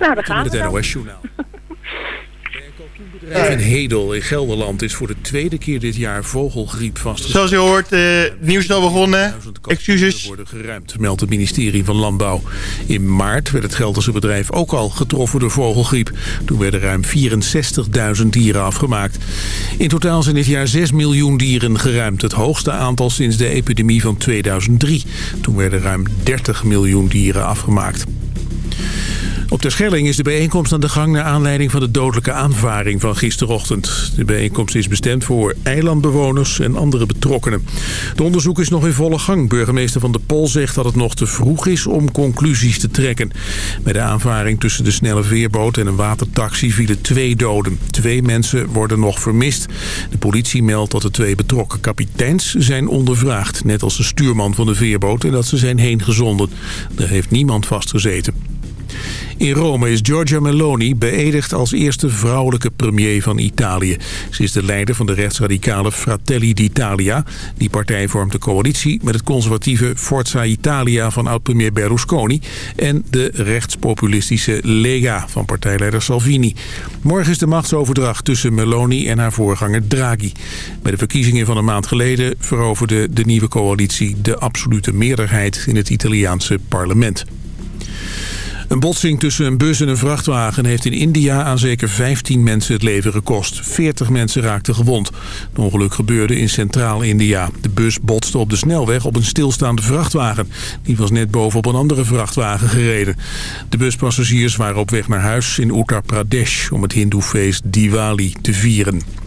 Nou, gaan we het. NOS-journaal. Bedrijf in Hedel in Gelderland is voor de tweede keer dit jaar vogelgriep vastgesteld. Zoals je hoort, eh, het nieuws is al begonnen. Excuses. worden geruimd, meldt het ministerie van Landbouw. In maart werd het Gelderse bedrijf ook al getroffen door vogelgriep. Toen werden ruim 64.000 dieren afgemaakt. In totaal zijn dit jaar 6 miljoen dieren geruimd. Het hoogste aantal sinds de epidemie van 2003. Toen werden ruim 30 miljoen dieren afgemaakt. Op Terschelling is de bijeenkomst aan de gang naar aanleiding van de dodelijke aanvaring van gisterochtend. De bijeenkomst is bestemd voor eilandbewoners en andere betrokkenen. De onderzoek is nog in volle gang. Burgemeester Van der Pol zegt dat het nog te vroeg is om conclusies te trekken. Bij de aanvaring tussen de snelle veerboot en een watertaxi vielen twee doden. Twee mensen worden nog vermist. De politie meldt dat de twee betrokken kapiteins zijn ondervraagd. Net als de stuurman van de veerboot en dat ze zijn heengezonden. Er heeft niemand vastgezeten. In Rome is Giorgia Meloni beëdigd als eerste vrouwelijke premier van Italië. Ze is de leider van de rechtsradicale Fratelli d'Italia. Die partij vormt een coalitie met het conservatieve Forza Italia van oud-premier Berlusconi... en de rechtspopulistische Lega van partijleider Salvini. Morgen is de machtsoverdracht tussen Meloni en haar voorganger Draghi. Bij de verkiezingen van een maand geleden veroverde de nieuwe coalitie... de absolute meerderheid in het Italiaanse parlement. Een botsing tussen een bus en een vrachtwagen heeft in India aan zeker 15 mensen het leven gekost. 40 mensen raakten gewond. Het ongeluk gebeurde in Centraal-India. De bus botste op de snelweg op een stilstaande vrachtwagen. Die was net bovenop een andere vrachtwagen gereden. De buspassagiers waren op weg naar huis in Uttar Pradesh om het hindoefeest Diwali te vieren.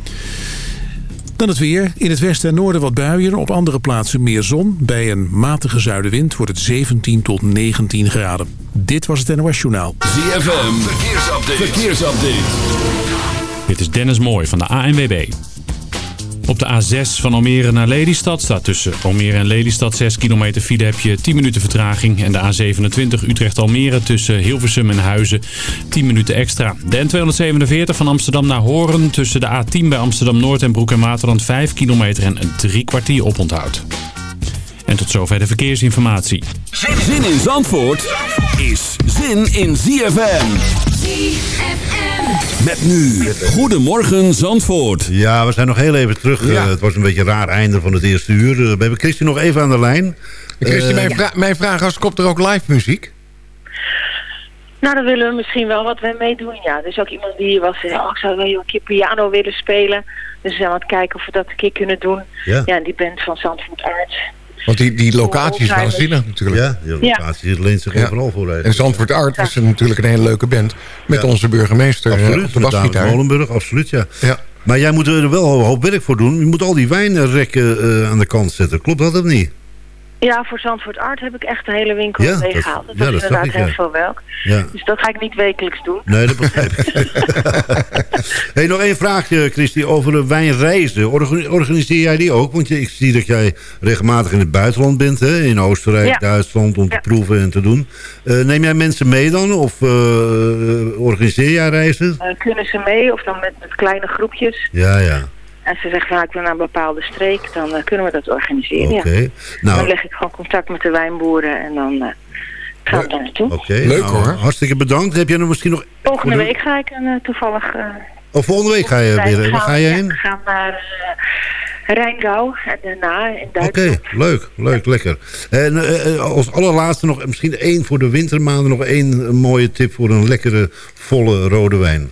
Dan het weer. In het westen en noorden wat buien. Op andere plaatsen meer zon. Bij een matige zuidenwind wordt het 17 tot 19 graden. Dit was het NOS Journaal. ZFM, verkeersupdate. verkeersupdate. Dit is Dennis Mooij van de ANWB. Op de A6 van Almere naar Lelystad staat tussen Almere en Lelystad 6 kilometer file heb je 10 minuten vertraging. En de A27 Utrecht-Almere tussen Hilversum en Huizen 10 minuten extra. De N247 van Amsterdam naar Horen tussen de A10 bij Amsterdam-Noord en Broek en Waterland 5 kilometer en een drie kwartier oponthoud. En tot zover de verkeersinformatie. Zin in Zandvoort is zin in ZFM. Met nu, Goedemorgen Zandvoort. Ja, we zijn nog heel even terug. Eh, het was een beetje een raar einde van het eerste uur. Eh, we hebben Christy nog even aan de lijn. Christy, Eh, mijn, vra mijn vraag was, komt er ook live muziek? Nou, dan willen we misschien wel wat we meedoen, ja. Er is ook iemand die hier was, zei, oh, ik zou wel een keer piano willen spelen. Dus we zijn aan het kijken of we dat een keer kunnen doen. Ja. Ja, en die band van Zandvoort Arts. Want die, die locatie is waanzinnig natuurlijk. Ja, die locatie leent zich Ja. overal voor. En Zandvoort Art was natuurlijk een hele leuke band. Met Ja. onze burgemeester eh, Absoluut, op de basgitaar. Molenburg, absoluut, ja. Ja. Maar jij moet er wel een hoop werk voor doen. Je moet al die wijnrekken eh, aan de kant zetten. Klopt dat of niet? Ja, voor Zandvoort Art heb ik echt de hele winkel Ja, dat- leeggehaald. Dat, ja, zag inderdaad ik, heel ja. veel welk. Ja. Dus dat ga ik niet wekelijks doen. Nee, dat begrijp ik. hey, nog één vraagje, Christy, over de wijnreizen. Orga- Organiseer jij die ook? Want ik zie dat jij regelmatig in het buitenland bent, hè? in Oostenrijk, Ja. Duitsland, om te Ja. proeven en te doen. Eh, neem jij mensen mee dan? Of eh, organiseer jij reizen? Kunnen ze mee of dan met, met kleine groepjes. Ja, ja. En ze zeggen, nou, ik wil naar een bepaalde streek. Dan eh, kunnen we dat organiseren, Oké. ja. Dan Nou, leg ik gewoon contact met de wijnboeren en dan eh, gaan we daar naartoe. oké. Leuk, Nou, hoor. Hartstikke bedankt. Heb jij nog misschien nog... Volgende week ga ik een, eh, toevallig... eh, Of volgende week ga je weer... Waar ga we- je heen? We gaan naar eh Rijngouw en daarna in Oké, Duitsland. leuk, leuk, lekker. En als allerlaatste nog misschien één voor de wintermaanden... nog één mooie tip voor een lekkere, volle rode wijn.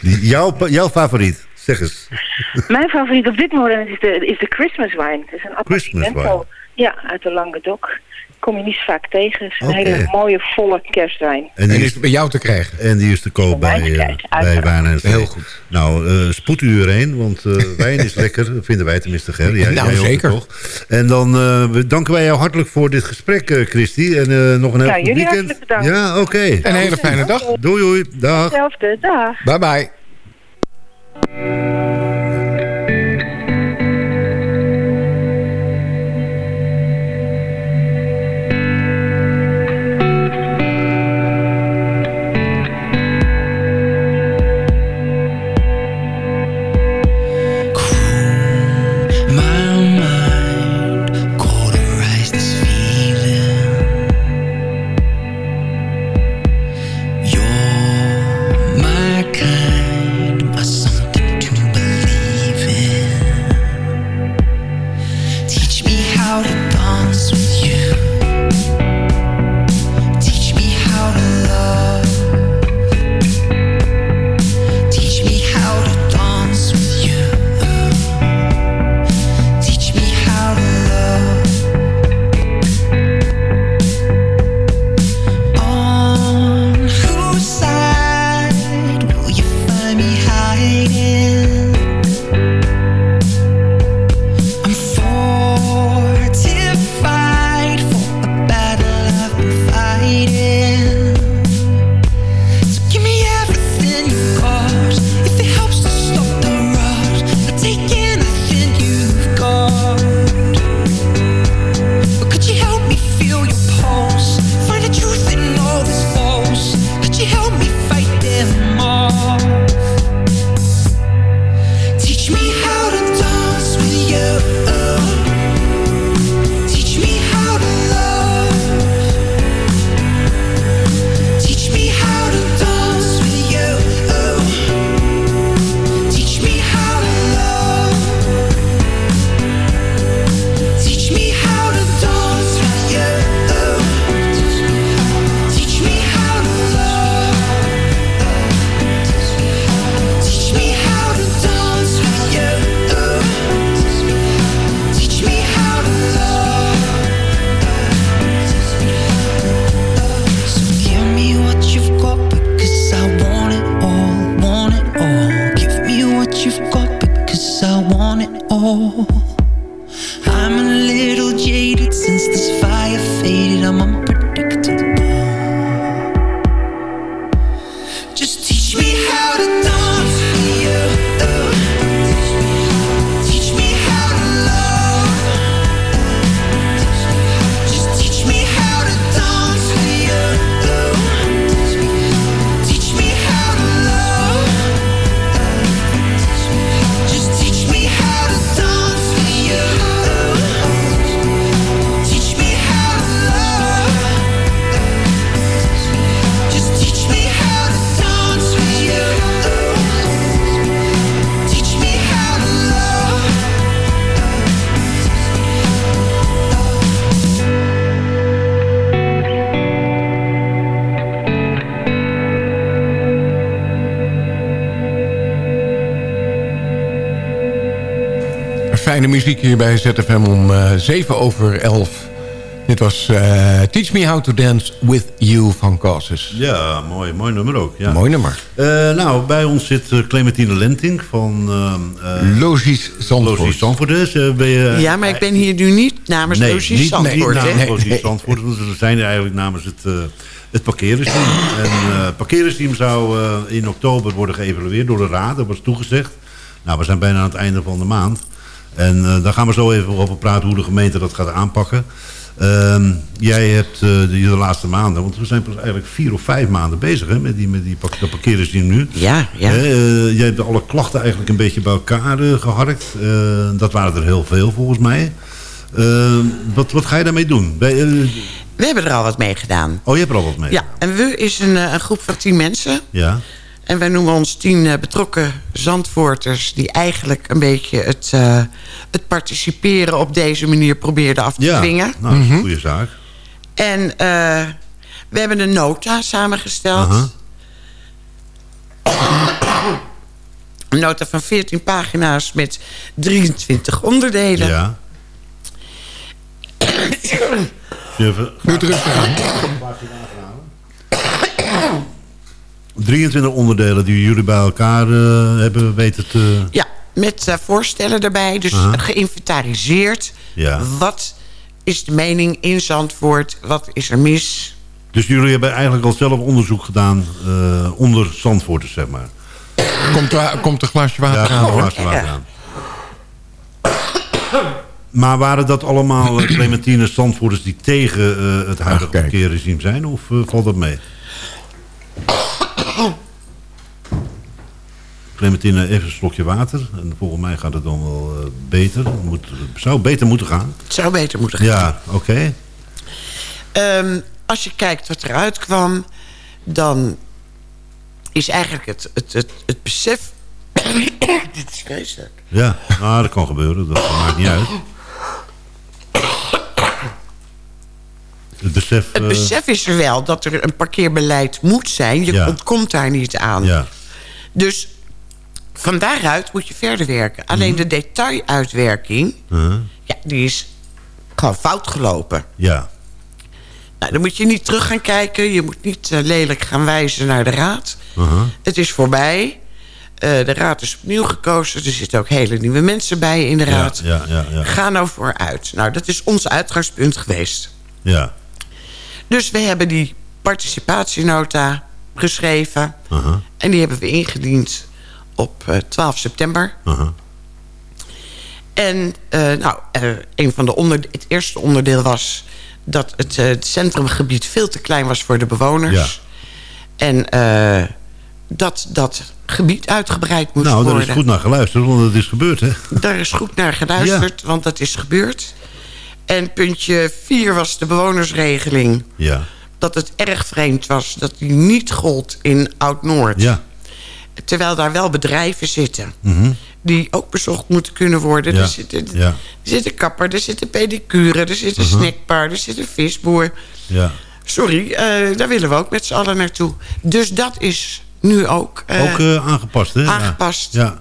Die- Jouw, jouw favoriet, zeg eens. Mijn favoriet op dit moment is de, is de Christmas wine. Het is een Christmas wine. Ja, uit de Languedoc. Kom je niet vaak tegen. Het is een hele mooie, volle kerstwijn. En En die, is bij jou te krijgen? en die is te koop bij, te eh, krijgen, bij uiteraard. Wijn en. Heel goed. Nou, eh spoed u erheen, want eh, wijn is lekker. Vinden wij tenminste, Ger. Jij, Nou, jij zeker. toch? En dan eh, danken wij jou hartelijk voor dit gesprek, eh, Christy. En eh, nog een heel Ja, goed jullie weekend. hartelijk bedankt. Ja, oké. Een hele fijne dag. Doei, doei. Dag. Hetzelfde, dag. Bye bye. Thank you. Muziek hier bij ZFM om eh 7 over 11. Dit was eh, Teach Me How to Dance With You van Causes. Ja, mooi, mooi nummer ook. Ja. Mooi nummer. Eh, nou, bij ons zit Clementine Lenting van uh, Logisch Zandvoort. Logisch Zandvoort. Dus, eh, ben je, Ja, maar ik ben hier nu niet namens nee, Logisch niet, Zandvoort. niet hè? namens Logisch Zandvoort. want We zijn er eigenlijk namens het, eh het parkeersteam. en eh, het parkeersteam zou eh, in oktober worden geëvalueerd door de raad. Dat was toegezegd. Nou, we zijn bijna aan het einde van de maand. En eh, daar gaan we zo even over praten hoe de gemeente dat gaat aanpakken. Ehm, jij hebt eh, de, de laatste maanden, want we zijn pas eigenlijk vier of vijf maanden bezig hè, met die, met die pak- dat parkeersteam nu. Ja, ja. Eh, jij hebt alle klachten eigenlijk een beetje bij elkaar eh, geharkt. Eh, dat waren er heel veel volgens mij. Eh, wat, wat ga je daarmee doen? Bij, We hebben er al wat mee gedaan. oh, je hebt er al wat mee? Ja, en we is een, een groep van tien mensen. Ja. En wij noemen ons tien eh, betrokken Zandvoorters... die eigenlijk een beetje het, eh, het participeren op deze manier probeerden af te Ja, dwingen. nou, dat is een goede zaak. En eh, we hebben een nota samengesteld. Een nota van 14 pagina's met 23 onderdelen. Ja. Even- rustig aan. 23 onderdelen die jullie bij elkaar eh, hebben weten te... Ja, met eh, voorstellen erbij. Dus Aha. geïnventariseerd. Ja. Wat is de mening in Zandvoort? Wat is er mis? Dus jullie hebben eigenlijk al zelf onderzoek gedaan eh, onder Zandvoorters, zeg maar. Komt er, komt er glaasje water Ja, aan hoor. glaasje water aan. Maar waren dat allemaal Clementine Zandvoorters die tegen eh, het huidige parkeerregime zijn? Of valt dat mee? Clementine, even een slokje water. En volgens mij gaat het dan wel eh, beter. Het moet, het zou beter moeten gaan. Het zou beter moeten gaan. Ja, oké. Ehm, als je kijkt wat eruit kwam... dan is eigenlijk het, het, het, het besef... Dit is vreselijk. Ja, nou, dat kan gebeuren. Dat maakt niet uit. Het besef... Het eh, besef is er wel dat er een parkeerbeleid moet zijn. Je Ja. ontkomt daar niet aan. Ja, Dus van daaruit moet je verder werken. Alleen Mhm. de detailuitwerking, uh, ja, die is gewoon fout gelopen. ja, Nou, dan moet je niet terug gaan kijken. Je moet niet eh, lelijk gaan wijzen naar de raad. uh-huh. Het is voorbij. Eh, de raad is opnieuw gekozen. Er zitten ook hele nieuwe mensen bij in de raad. ja, ja, ja, Ga nou vooruit. Nou, dat is ons uitgangspunt geweest. ja. Dus we hebben die participatienota geschreven. En die hebben we ingediend op eh, 12 september. uh-huh. En eh, nou, eh, een van de onder, het eerste onderdeel was... dat het, eh, het centrumgebied veel te klein was voor de bewoners. En eh, dat dat gebied uitgebreid moest Nou, daar worden. is goed naar geluisterd, want het is gebeurd, hè? Daar is goed naar geluisterd, want dat is gebeurd. En puntje 4 was de bewonersregeling. Ja, Dat het erg vreemd was dat die niet gold in Oud-Noord. ja. Terwijl daar wel bedrijven zitten. mhm, Die ook bezocht moeten kunnen worden. Ja, Er, zit, ja. zit een kapper, er zit een pedicure, er zit een Mhm. snackbar, er zit een visboer. ja. Sorry, eh, daar willen we ook met z'n allen naartoe. Dus dat is nu ook, eh, Ook eh, aangepast, hè? Aangepast. Ja,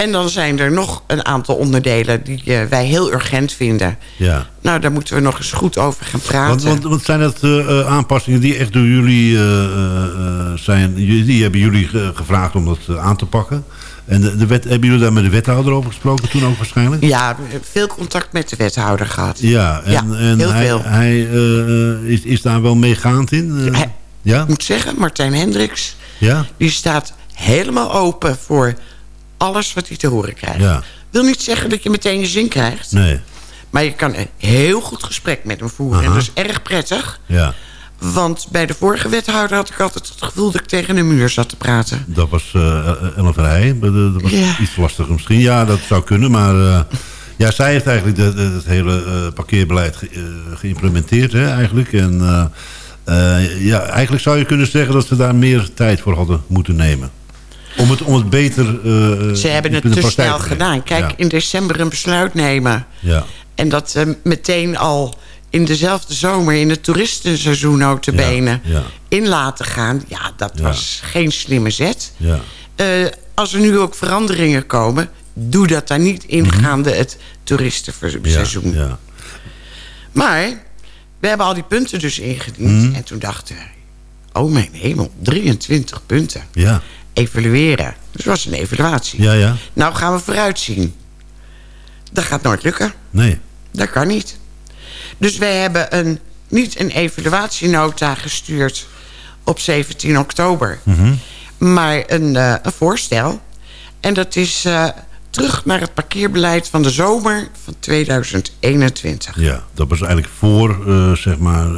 En dan zijn er nog een aantal onderdelen die eh, wij heel urgent vinden. ja. Nou, daar moeten we nog eens goed over gaan praten. Want, want, want zijn dat eh, eh, aanpassingen die echt door jullie zijn? Die hebben jullie ge- gevraagd om dat aan te pakken. En de, de wet, hebben jullie daar met de wethouder over gesproken toen ook waarschijnlijk? Ja, veel contact met de wethouder gehad. Ja, en, Ja, en heel hij, veel. hij is, is daar wel meegaand in? Hij- ja? Ik moet zeggen, Martijn Hendricks... Ja? die staat helemaal open voor alles wat hij te horen krijgt. Ja. Wil niet zeggen dat je meteen je zin krijgt... Nee. maar je kan een heel goed gesprek met hem voeren. En dat is erg prettig. Ja. Want bij de vorige wethouder had ik altijd het gevoel... dat ik tegen een muur zat te praten. Dat was uh, Ellen Verheij. Dat was Ja. iets lastiger misschien. Ja, dat zou kunnen. Maar eh, ja, zij heeft eigenlijk de, de- het hele eh, parkeerbeleid ge- eh, geïmplementeerd. Hè, eigenlijk. En eh, eh, ja, eigenlijk zou je kunnen zeggen dat ze daar meer tijd voor hadden moeten nemen. Om het, om het beter eh, Ze hebben het te snel gedaan. Kijk, Ja. in december een besluit nemen... Ja. en dat eh, meteen al in dezelfde zomer... in het toeristenseizoen notabene Ja, ja. in laten gaan... ja, dat was geen slimme zet. Ja. Eh, als er nu ook veranderingen komen... doe dat daar niet ingaande het toeristenseizoen. Mhm. Ja, ja. Maar we hebben al die punten dus ingediend. Mhm. En toen dachten we... oh mijn hemel, 23 punten. Ja. Evalueren. Dus het was een evaluatie. Ja, ja. Nou gaan we vooruitzien. Dat gaat nooit lukken. Nee. Dat kan niet. Dus wij hebben een, niet een evaluatienota gestuurd op 17 oktober. Mhm. Maar een, eh, een voorstel. En dat is eh, terug naar het parkeerbeleid van de zomer van 2021. Ja, dat was eigenlijk voor, eh, zeg maar,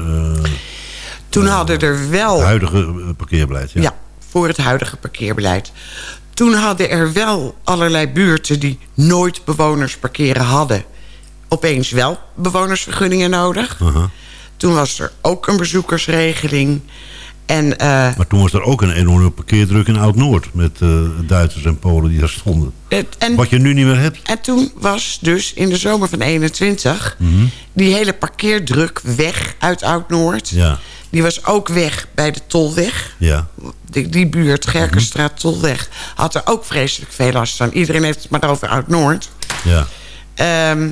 Toen hadden er wel... het huidige parkeerbeleid. Ja. Ja, voor het huidige parkeerbeleid. Toen hadden er wel allerlei buurten die nooit bewoners parkeren hadden... opeens wel bewonersvergunningen nodig. Aha. Toen was er ook een bezoekersregeling. En eh, Maar toen was er ook een enorme parkeerdruk in Oud-Noord... met eh, Duitsers en Polen die daar stonden. het, en, Wat je nu niet meer hebt. en toen was dus in de zomer van 21... die hele parkeerdruk weg uit Oud-Noord. Ja, Die was ook weg bij de Tolweg. ja, Die, die buurt, Gerkenstraat, Tolweg... had er ook vreselijk veel last van. Iedereen heeft het maar over Oud-Noord. ja. Ehm,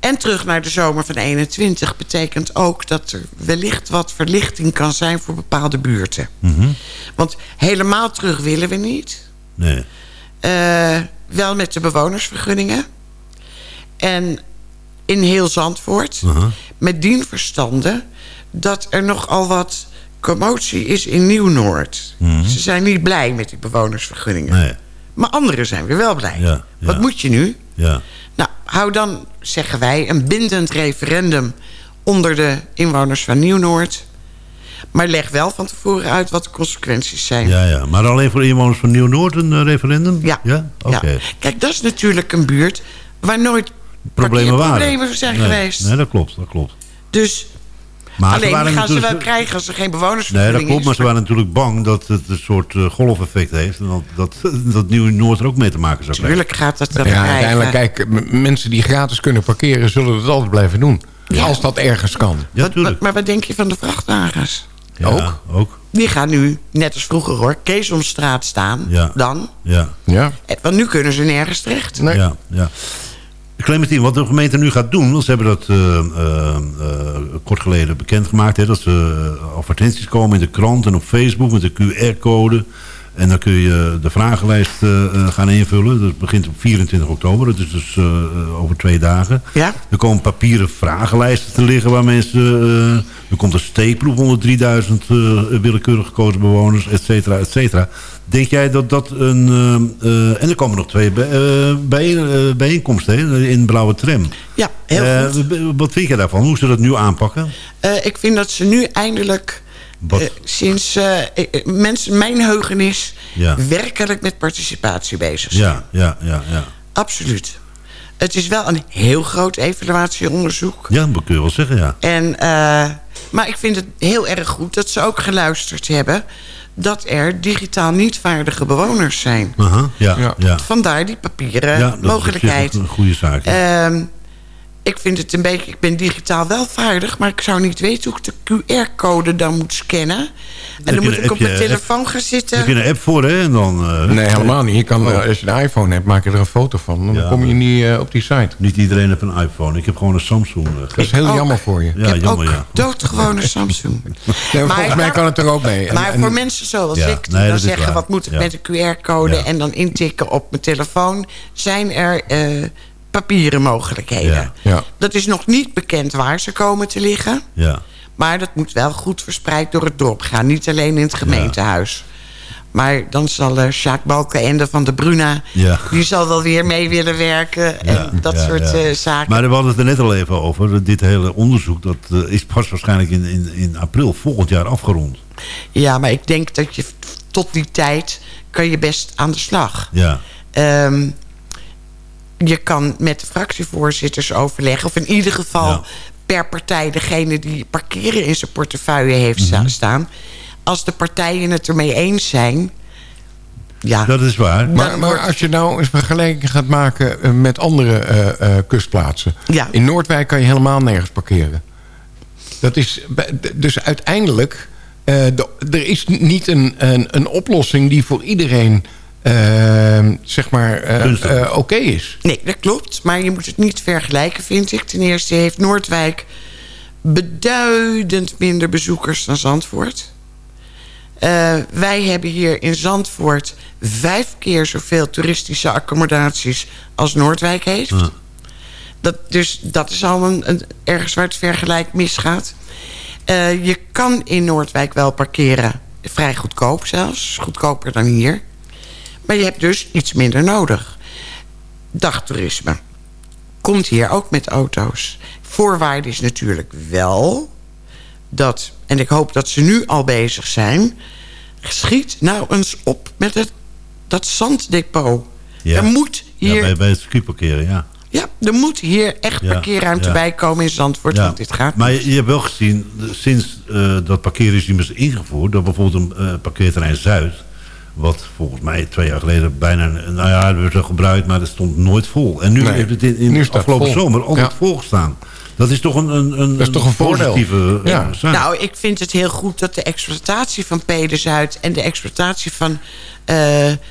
en terug naar de zomer van 21 betekent ook dat er wellicht wat verlichting kan zijn voor bepaalde buurten. Mhm. Want helemaal terug willen we niet. Nee. Eh, wel met de bewonersvergunningen. En in heel Zandvoort. Aha. Met dien verstande dat er nogal wat commotie is in Nieuw-Noord. Ze zijn niet blij met die bewonersvergunningen. Mhm. Nee. Maar anderen zijn weer wel blij. Ja, ja. Wat moet je nu? Ja. Nou, hou dan, zeggen wij, een bindend referendum onder de inwoners van Nieuw-Noord. Maar leg wel van tevoren uit wat de consequenties zijn. Ja, ja. Maar alleen voor inwoners van Nieuw-Noord een eh, referendum? Ja. Ja? Kijk, dat is natuurlijk een buurt waar nooit Problemen waren. parkeerproblemen zijn Nee, geweest. Nee, dat klopt, dat klopt. Dus Maar ze Alleen waren die gaan ze wel krijgen als er geen Nee, bewonersvergunning dat klopt, is. maar ze waren natuurlijk bang dat het een soort eh, golfeffect heeft. En dat, dat, dat Nieuw-Noord er ook mee te maken zou krijgen. Tuurlijk gaat dat wel Ja, krijgen. uiteindelijk, kijk, mensen die gratis kunnen parkeren... zullen het altijd blijven doen. Als dat ergens kan. Ja, Wat- maar wat denk je van de vrachtwagens? Ja, ook? ook. Die gaan nu, net als vroeger hoor, Keesomstraat staan. Ja. Dan. Ja, Ja. Eh, Want nu kunnen ze nergens terecht. Nee. ja, ja. Clementine, wat de gemeente nu gaat doen... ze hebben dat eh, kort geleden bekendgemaakt... Hè, dat ze advertenties komen in de krant en op Facebook... met de QR-code. En dan kun je de vragenlijst gaan invullen. Dat begint op 24 oktober. Dat is dus over twee dagen. Ja? Er komen papieren vragenlijsten te liggen waar mensen... eh, er komt een steekproef onder 3000 eh, willekeurig gekozen bewoners, et cetera, et cetera. Denk jij dat dat een... eh, eh, en er komen nog twee bij, eh, bijeen- bijeenkomsten hè, in Blauwe Tram. Ja, heel goed. wat vind jij daarvan? Hoe ze dat nu aanpakken? Ik vind dat ze nu eindelijk... Sinds mensen, mijn heugenis... Ja. werkelijk met participatie bezig zijn. Ja, ja, ja, ja. Absoluut. Het is wel een heel groot evaluatieonderzoek. Ja, dat kun je wel zeggen, ja. En, maar ik vind het heel erg goed dat ze ook geluisterd hebben... dat er digitaal niet vaardige bewoners zijn. Aha, ja, Ja. ja. Vandaar die papieren Ja, dat is mogelijkheid. op zich een goede zaak. ja. Ik vind het een beetje... Ik ben digitaal wel vaardig... maar ik zou niet weten hoe ik de QR-code dan moet scannen. En dan moet ik op mijn je- telefoon gaan zitten. Heb je een app voor, hè? En dan, eh, Nee, helemaal niet. Je kan, eh, als je een iPhone hebt, maak je er een foto van. Dan Ja, kom je niet eh, op die site. Niet iedereen heeft een iPhone. Ik heb gewoon een Samsung. eh, Dat is heel ook. jammer voor je. Ja, ik heb jammer, ook ja. doodgewone Samsung. Nee, Maar volgens mij kan het er ook mee. Maar en- voor mensen zoals Ja, ik, die nee, dan zeggen... waar. wat moet ik Ja. met een QR-code... Ja. en dan intikken op mijn telefoon... zijn er eh, papieren mogelijkheden. Ja. Dat is nog niet bekend waar ze komen te liggen. Ja. Maar dat moet wel goed verspreid door het dorp gaan. Niet alleen in het gemeentehuis. Maar dan zal uh, Sjaak Balkenende van de Bruna... Ja. die zal wel weer mee willen werken. En Ja, dat ja, soort eh, zaken. Maar we hadden het er net al even over. Dit hele onderzoek dat eh, is pas waarschijnlijk in, in, in april volgend jaar afgerond. Ja, maar ik denk dat je tot die tijd... kan je best aan de slag. Ja, Ehm, je kan met de fractievoorzitters overleggen... of in ieder geval Ja. per partij degene die parkeren in zijn portefeuille heeft Mhm. sta- staan. Als de partijen het ermee eens zijn... Ja, dat is waar. Maar, als je nou een vergelijking gaat maken eh, met andere eh, eh, kustplaatsen. Ja. In Noordwijk kan je helemaal nergens parkeren. Dat is, dus uiteindelijk, eh, de- er is niet een, een, een oplossing die voor iedereen eh, zeg maar eh, eh, oké is. Nee, dat klopt. Maar je moet het niet vergelijken, vind ik. Ten eerste heeft Noordwijk beduidend minder bezoekers dan Zandvoort. Eh, wij hebben hier in Zandvoort vijf keer zoveel toeristische accommodaties als Noordwijk heeft. Ja. Dat, dus dat is al een, een, ergens waar het vergelijk misgaat. Eh, je kan in Noordwijk wel parkeren. Vrij goedkoop zelfs. Goedkoper dan hier. Maar je hebt dus iets minder nodig. Dagtoerisme. Komt hier ook met auto's. Voorwaarde is natuurlijk wel dat... en ik hoop dat ze nu al bezig zijn... schiet nou eens op met het, dat zanddepot. Ja. Er moet Ja, hier... bij, bij het circuitparkeren, ja. Ja, er moet hier echt Ja, parkeerruimte ja. bij komen in Zandvoort, ja. want dit gaat maar niet. je, je hebt wel gezien, sinds eh, dat parkeerregime is ingevoerd... dat bijvoorbeeld een eh, parkeerterrein Zuid... wat volgens mij twee jaar geleden bijna... nou ja, dat werd wel gebruikt, maar dat stond nooit vol. En nu Nee, heeft het in, staat afgelopen vol. zomer altijd Ja. volgestaan. Dat is toch een, een, een, Dat is toch een voordeel. positieve eh, Ja. zaak. Nou, ik vind het heel goed dat de exploitatie van Pede Zuid... en de exploitatie van eh,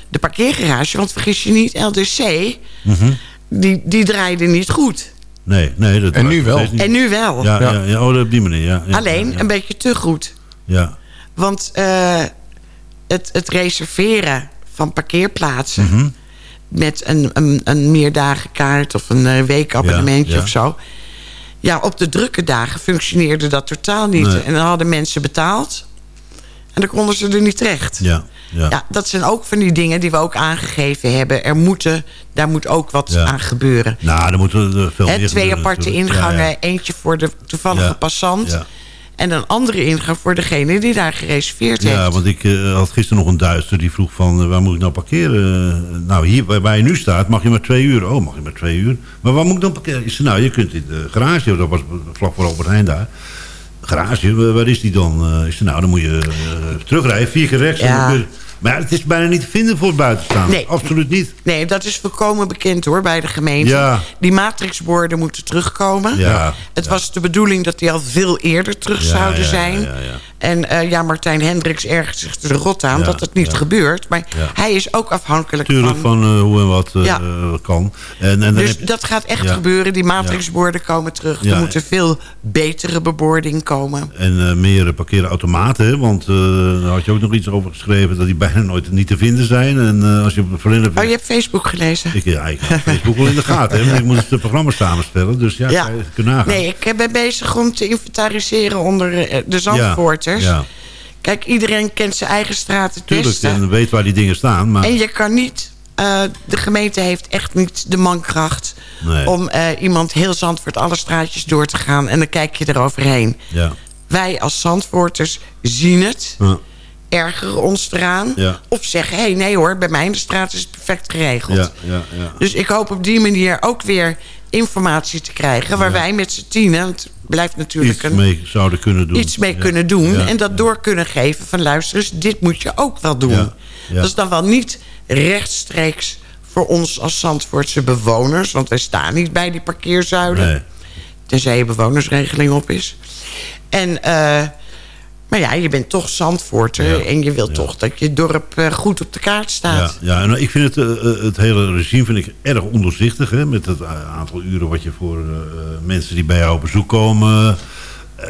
de parkeergarage... want vergis je niet, LDC... Mhm. die, die draaide niet goed. Nee, nee. Dat En nu wel. niet. En nu wel. Ja, ja. Ja. Ja, oh, op die manier, ja. ja Alleen ja, een beetje te goed. Ja, Want eh, het, het reserveren van parkeerplaatsen... Mhm. met een, een, een meerdagenkaart of een eh, weekabonnementje Ja, ja. of zo... Ja, op de drukke dagen functioneerde dat totaal niet. Nee. En dan hadden mensen betaald... en dan konden ze er niet terecht. ja, ja. Ja, dat zijn ook van die dingen die we ook aangegeven hebben. Er moeten, daar moet ook wat Ja. aan gebeuren. Nou, dan moeten er veel meer twee aparte natuurlijk. ingangen. Eentje voor de toevallige Ja. passant. Ja. En een andere ingang voor degene die daar gereserveerd Ja, heeft. want ik eh, had gisteren nog een Duitser die vroeg van... eh, waar moet ik nou parkeren? Eh, nou, hier waar, waar je nu staat mag je maar twee uur. Oh, mag je maar twee uur? Maar waar moet ik dan parkeren? Ik zei, nou, je kunt in de garage, dat was vlak voor Albert Heijn daar... Garage, waar is die dan? Is nou, dan moet je terugrijden, vier keer rechts. en Ja. dan je- maar ja, het is bijna niet te vinden voor buitenstaan. Nee. Absoluut niet. Nee, dat is volkomen bekend hoor bij de gemeente. Ja. Die matrixborden moeten terugkomen. Ja, Het was de bedoeling dat die al veel eerder terug Ja, zouden ja, zijn. En eh, ja, Martijn Hendricks ergert zich er rot aan Ja, dat het niet ja. gebeurt. Maar Ja. hij is ook afhankelijk Tuurlijk van... van eh, hoe en wat eh, kan. En, en Dus heb dat gaat echt gebeuren. Die matrixborden komen terug. Er moet een veel betere bebording komen. En meer parkeren automaten, hè? want daar had je ook nog iets over geschreven... dat die bijna nooit niet te vinden zijn. En als je op Verlinden... Oh, je hebt Facebook gelezen? Ik, ja, ik heb Facebook wel in de gaten, hè? maar ik moet het programma samenstellen. Dus ja, Ja. kan je kunnen nagaan. Nee, ik ben bezig om te inventariseren onder de Ja, Kijk, iedereen kent zijn eigen straat het tuurlijk. En weet waar die dingen staan. Maar En je kan niet... eh, de gemeente heeft echt niet de mankracht... Nee. om eh, iemand heel Zandvoort alle straatjes door te gaan... en dan kijk je eroverheen. ja. Wij als Zandvoorters zien het... Ja. ergeren ons eraan... Ja. of zeggen, hé, hey, nee hoor, bij mij in de straat is het perfect geregeld. Ja, ja, ja. Dus ik hoop op die manier ook weer informatie te krijgen... waar wij met z'n tienen, blijft natuurlijk Iets een, mee zouden kunnen doen. iets mee Ja. kunnen doen... Ja, en dat door kunnen geven van luister eens, dit moet je ook wel doen. Dat is dan wel niet rechtstreeks voor ons als Zandvoortse bewoners... want wij staan niet bij die parkeerzuilen... Nee. tenzij je bewonersregeling op is. En, eh, maar ja, je bent toch Zandvoorter... Ja, en je wilt ja. toch dat je dorp eh, goed op de kaart Ja, staat. ja en ik vind het, eh, eh, het hele regime vind ik erg ondoorzichtig. Hè, met het aantal uren wat je voor mensen die bij jou op bezoek komen... eh,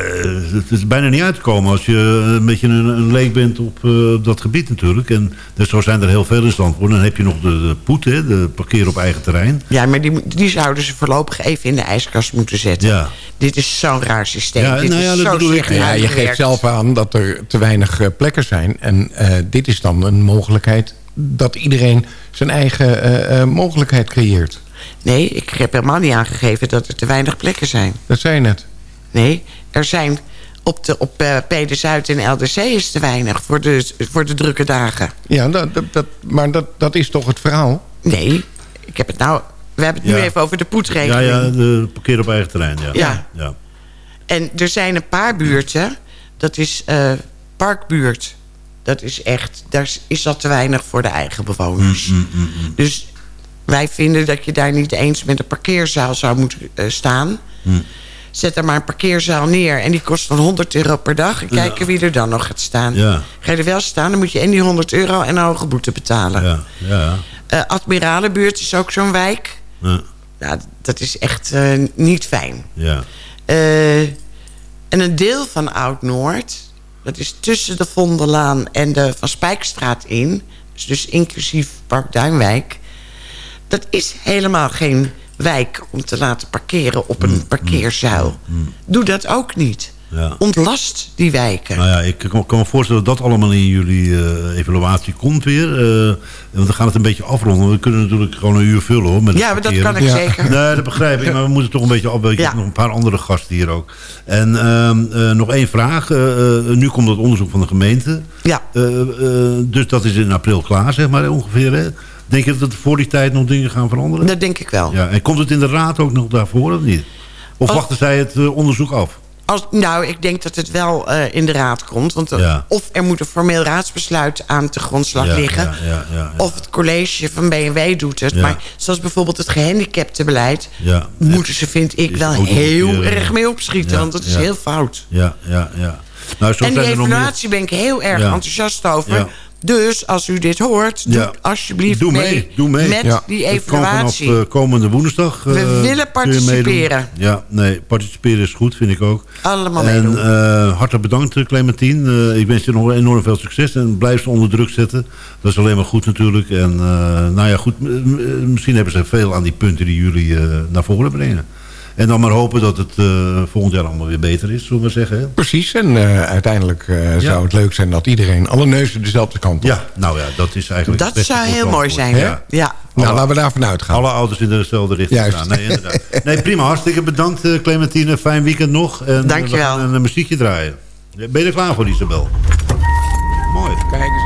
het is bijna niet uit te komen als je een beetje een, een leek bent op eh, op dat gebied natuurlijk. En dus zo zijn er heel veel in Zandvoort. Dan heb je nog de, de poet, hè, de parkeer op eigen terrein. Ja, maar die, die zouden ze voorlopig even in de ijskast moeten zetten. Ja. Dit is zo'n raar systeem. Ja, Dit nou ja, is dat zo bedoel ik. Ja, je geeft zelf aan dat er te weinig eh, plekken zijn. En eh, dit is dan een mogelijkheid dat iedereen zijn eigen eh, eh, mogelijkheid creëert. Nee, ik heb helemaal niet aangegeven dat er te weinig plekken zijn. Dat zei je net. Nee, er zijn op, de, op eh Pede Zuid en LDC is te weinig voor de, voor de drukke dagen. Ja, dat, dat, maar dat, dat is toch het verhaal? Nee, ik heb het nou... We hebben het nu Ja. even over de Ja, poetregeling. ja, de parkeer op eigen terrein. Ja. Ja. ja. En er zijn een paar buurten. Dat is eh, Parkbuurt. Dat is echt... Daar is- is dat te weinig voor de eigen bewoners. Mm, Dus wij vinden dat je daar niet eens met een parkeerzaal zou moeten eh, staan. Zet er maar een parkeerzaal neer. En die kost dan 100 euro per dag. En kijken wie er dan nog gaat staan. Ja. Ga je er wel staan, dan moet je en die 100 euro en een hoge boete betalen. Ja, ja. Eh, Admiralenbuurt is ook zo'n wijk. Ja, Nou, dat is echt eh, niet fijn. ja. Eh, en een deel van Oud-Noord... dat is tussen de Vondellaan en de Van Spijkstraat in... dus, dus inclusief Park Duinwijk... dat is helemaal geen wijk om te laten parkeren op een parkeerzuil. Doe dat ook niet. Ja. Ontlast die wijken. Nou ja, ik kan, kan me voorstellen dat dat allemaal in jullie eh, evaluatie komt weer. eh, want dan gaat het een beetje afronden. We kunnen natuurlijk gewoon een uur vullen hoor. Met ja, maar dat kan ik Ja. zeker. Nee, dat begrijp ik. Maar we moeten toch een beetje afweken. Ja. Ik heb nog een paar andere gasten hier ook. En ehm, eh, nog één vraag. Nu komt het onderzoek van de gemeente. Ja. Dus dat is in april klaar, zeg maar ongeveer. Hè? Denk je dat er voor die tijd nog dingen gaan veranderen? Dat denk ik wel. Ja, en komt het in de raad ook nog daarvoor of niet? Of Als- wachten zij het eh, onderzoek af? Als, nou, ik denk dat het wel eh, in de raad komt. Want eh, Ja. of er moet een formeel raadsbesluit aan te grondslag Ja, liggen... ja, of het college van BMW doet het. Maar zoals bijvoorbeeld het gehandicaptenbeleid... Moeten ze, vind ik, wel heel erg mee opschieten. want dat is heel fout. Ja, ja, ja. Nou, en die nog meer- evaluatie ben ik heel erg enthousiast over. Dus als u dit hoort, doe Ja. alsjeblieft Doe mee, mee, doe mee. met Ja. die evaluatie. vanaf eh, komende woensdag. We eh, willen participeren. Ja, nee, participeren is goed, vind ik ook. Allemaal en meedoen. eh, hartelijk bedankt, Clementine. Ik wens je nog enorm veel succes en blijf ze onder druk zetten. Dat is alleen maar goed natuurlijk. En nou ja, goed, misschien hebben ze veel aan die punten die jullie naar voren brengen. En dan maar hopen dat het eh, volgend jaar allemaal weer beter is, zullen we zeggen. Hè? Precies, en eh, uiteindelijk eh, zou het leuk zijn dat iedereen alle neuzen dezelfde kant op. Ja, nou ja, dat is eigenlijk... Dat zou heel mooi zijn. Ja. Ja. Nou, laten we daarvan uitgaan. Alle auto's in dezelfde richting Juist. gaan. Nee, inderdaad. nee, prima. Hartstikke bedankt, Clementine. Fijn weekend nog. En, gaan een, muziekje draaien. Ben je er klaar voor, Isabel? Mooi. Kijk eens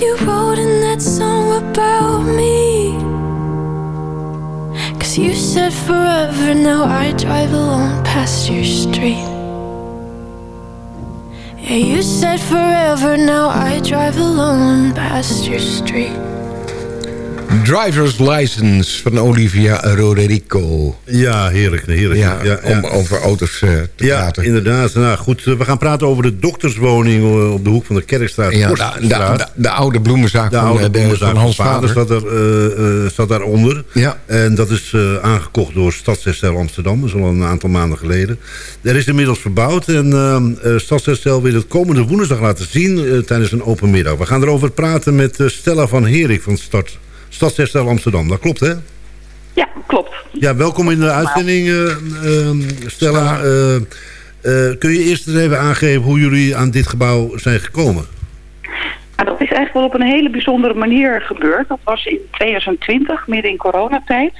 you wrote in that song about me. Cause you said forever, now I drive alone past your street. Yeah, you said forever, now I drive alone past your street. Driver's License van Olivia Rodrigo. Ja, heerlijk. heerlijk. Ja, ja, om over auto's eh, te Ja, praten. inderdaad. Nou, goed, eh, we gaan praten over de dokterswoning eh, op de hoek van de Kerkstraat. Ja, de, de, de, de oude bloemenzaak De van, oude bloemenzaak van Hans van vader staat, er, eh, staat daaronder. Ja. En dat is aangekocht door Stadsherstel Amsterdam. Dat is al een aantal maanden geleden. Er is inmiddels verbouwd. En eh, Stadsherstel wil het komende woensdag laten zien tijdens een open middag. We gaan erover praten met Stella van Herik van Stad, Stadsherstel Amsterdam. Dat klopt, hè? Ja, klopt. Ja, welkom in de uitzending, eh, eh, Stella. Eh, eh, kun je eerst eens even aangeven hoe jullie aan dit gebouw zijn gekomen? Nou, dat is eigenlijk wel op een hele bijzondere manier gebeurd. Dat was in 2020, midden in coronatijd.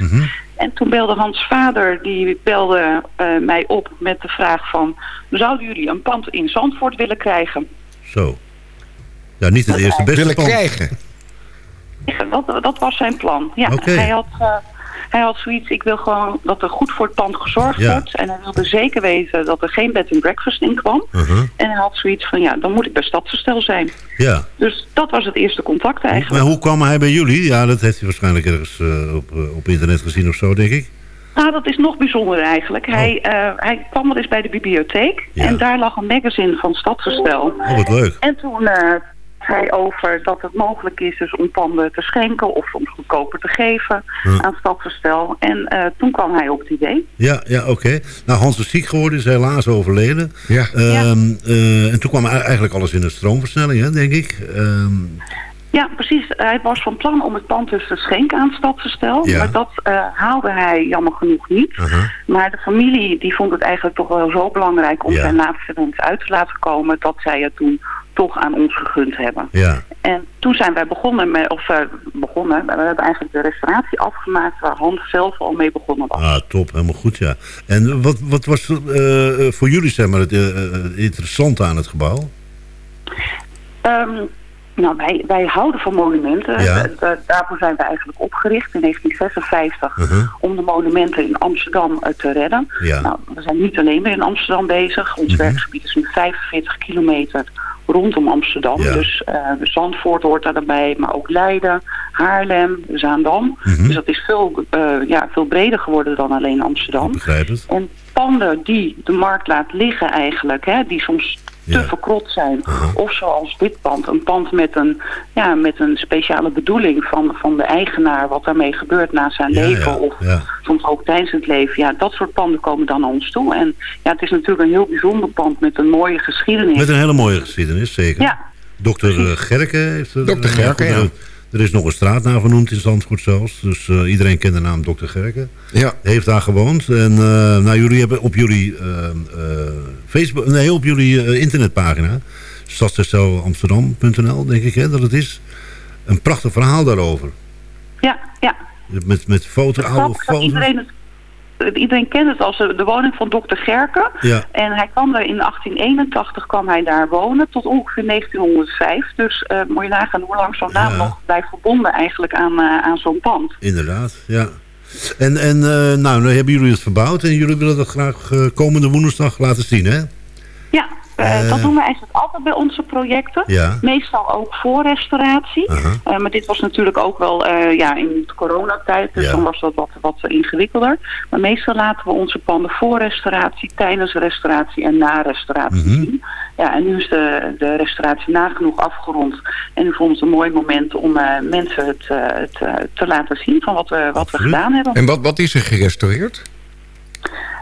En toen belde Hans vader, die belde eh, mij op met de vraag van... zouden jullie een pand in Zandvoort willen krijgen? Zo. Ja, niet het eerste beste Willen pand. krijgen. Dat, dat was zijn plan. Ja, hij had... eh, hij had zoiets, ik wil gewoon dat er goed voor het pand gezorgd Ja. wordt. En hij wilde zeker weten dat er geen bed and breakfast in kwam. Uh-huh. En hij had zoiets van, ja, dan moet ik bij Stadsverstel zijn. Ja. Dus dat was het eerste contact eigenlijk. Maar hoe kwam hij bij jullie? Ja, dat heeft hij waarschijnlijk ergens eh, op, eh, op internet gezien of zo, denk ik. Nou, dat is nog bijzonder eigenlijk. Hij, eh, hij kwam wel eens bij de bibliotheek. Oh. Ja. En daar lag een magazine van Stadsverstel. Oh, wat leuk. En toen zei over dat het mogelijk is dus om panden te schenken of soms goedkoper te geven Ja. aan Stadsverstel. En eh, toen kwam hij op het idee. Ja, ja oké. Nou, Hans is ziek geworden, is helaas overleden. Ja. Ehm, eh, en toen kwam eigenlijk alles in de stroomversnelling, hè, denk ik. Ehm, Ja, precies. Hij was van plan om het pand dus te schenken aan Stadsverstel. Ja. Maar dat eh, haalde hij jammer genoeg niet. aha. Maar de familie die vond het eigenlijk toch wel zo belangrijk om Ja. zijn laatste wens uit te laten komen... dat zij het toen toch aan ons gegund hebben. Ja, En toen zijn wij begonnen met, of eh, begonnen, we hebben eigenlijk de restauratie afgemaakt waar Hans zelf al mee begonnen was. ah, top, helemaal goed, ja. En wat, wat was eh, voor jullie, zeg maar, het interessante aan het gebouw? Ehm, nou, wij, wij houden van monumenten. Ja. Da- da- daarvoor zijn we eigenlijk opgericht in 1956 Uh-huh. om de monumenten in Amsterdam eh, te redden. Ja. Nou, we zijn niet alleen meer in Amsterdam bezig. Ons Mhm. werkgebied is nu 45 kilometer rondom Amsterdam. Ja. Dus eh, Zandvoort hoort daarbij, maar ook Leiden, Haarlem, Zaandam. Mhm. Dus dat is veel, eh, ja, veel breder geworden dan alleen Amsterdam. Ik begrijp het. En panden die de markt laat liggen eigenlijk, hè, die soms te Ja. verkrot zijn. Of zoals dit pand, een pand met een, ja, met een speciale bedoeling van, van de eigenaar, wat daarmee gebeurt na zijn Ja, leven. ja, Of ja. soms ook tijdens het leven. Ja, dat soort panden komen dan naar ons toe. En ja, het is natuurlijk een heel bijzonder pand met een mooie geschiedenis. Met een hele mooie geschiedenis, zeker. Ja, Dokter eh, Gerke heeft er... Dokter Gerke, er- ja. Er is nog een straat naar vernoemd in Zandvoort zelfs. Dus eh, iedereen kent de naam Dokter Gerke. Ja. heeft daar gewoond. En eh, nou, jullie hebben op jullie eh, eh, Facebook, nee, op jullie internetpagina, stadsherstelamsterdam.nl, denk ik hè, dat het is, een prachtig verhaal daarover. ja, ja. Met, met foto, oude foto's. iedereen, het, iedereen kent het als de, de woning van dokter Gerke. Ja, En hij kwam er in 1881 kwam hij daar wonen tot ongeveer 1905. Dus eh, moet je nagaan hoe lang zo'n naam Ja. nog blijft verbonden eigenlijk aan, eh, aan zo'n pand. inderdaad. Ja. En, en eh, nou, nu hebben jullie het verbouwd en jullie willen dat graag eh, komende woensdag laten zien, hè? Ja, eh, Eh. dat doen we eigenlijk altijd bij onze projecten. Ja. Meestal ook voor restauratie. Eh, maar dit was natuurlijk ook wel ja, in de coronatijd, dus Ja. dan was dat wat, wat ingewikkelder. Maar meestal laten we onze panden voor restauratie, tijdens restauratie en na restauratie Mhm. zien. Ja, en nu is de, de restauratie nagenoeg afgerond. En nu vond het een mooi moment om mensen het, het te laten zien van wat we, wat we gedaan hebben. En wat, wat is er gerestaureerd?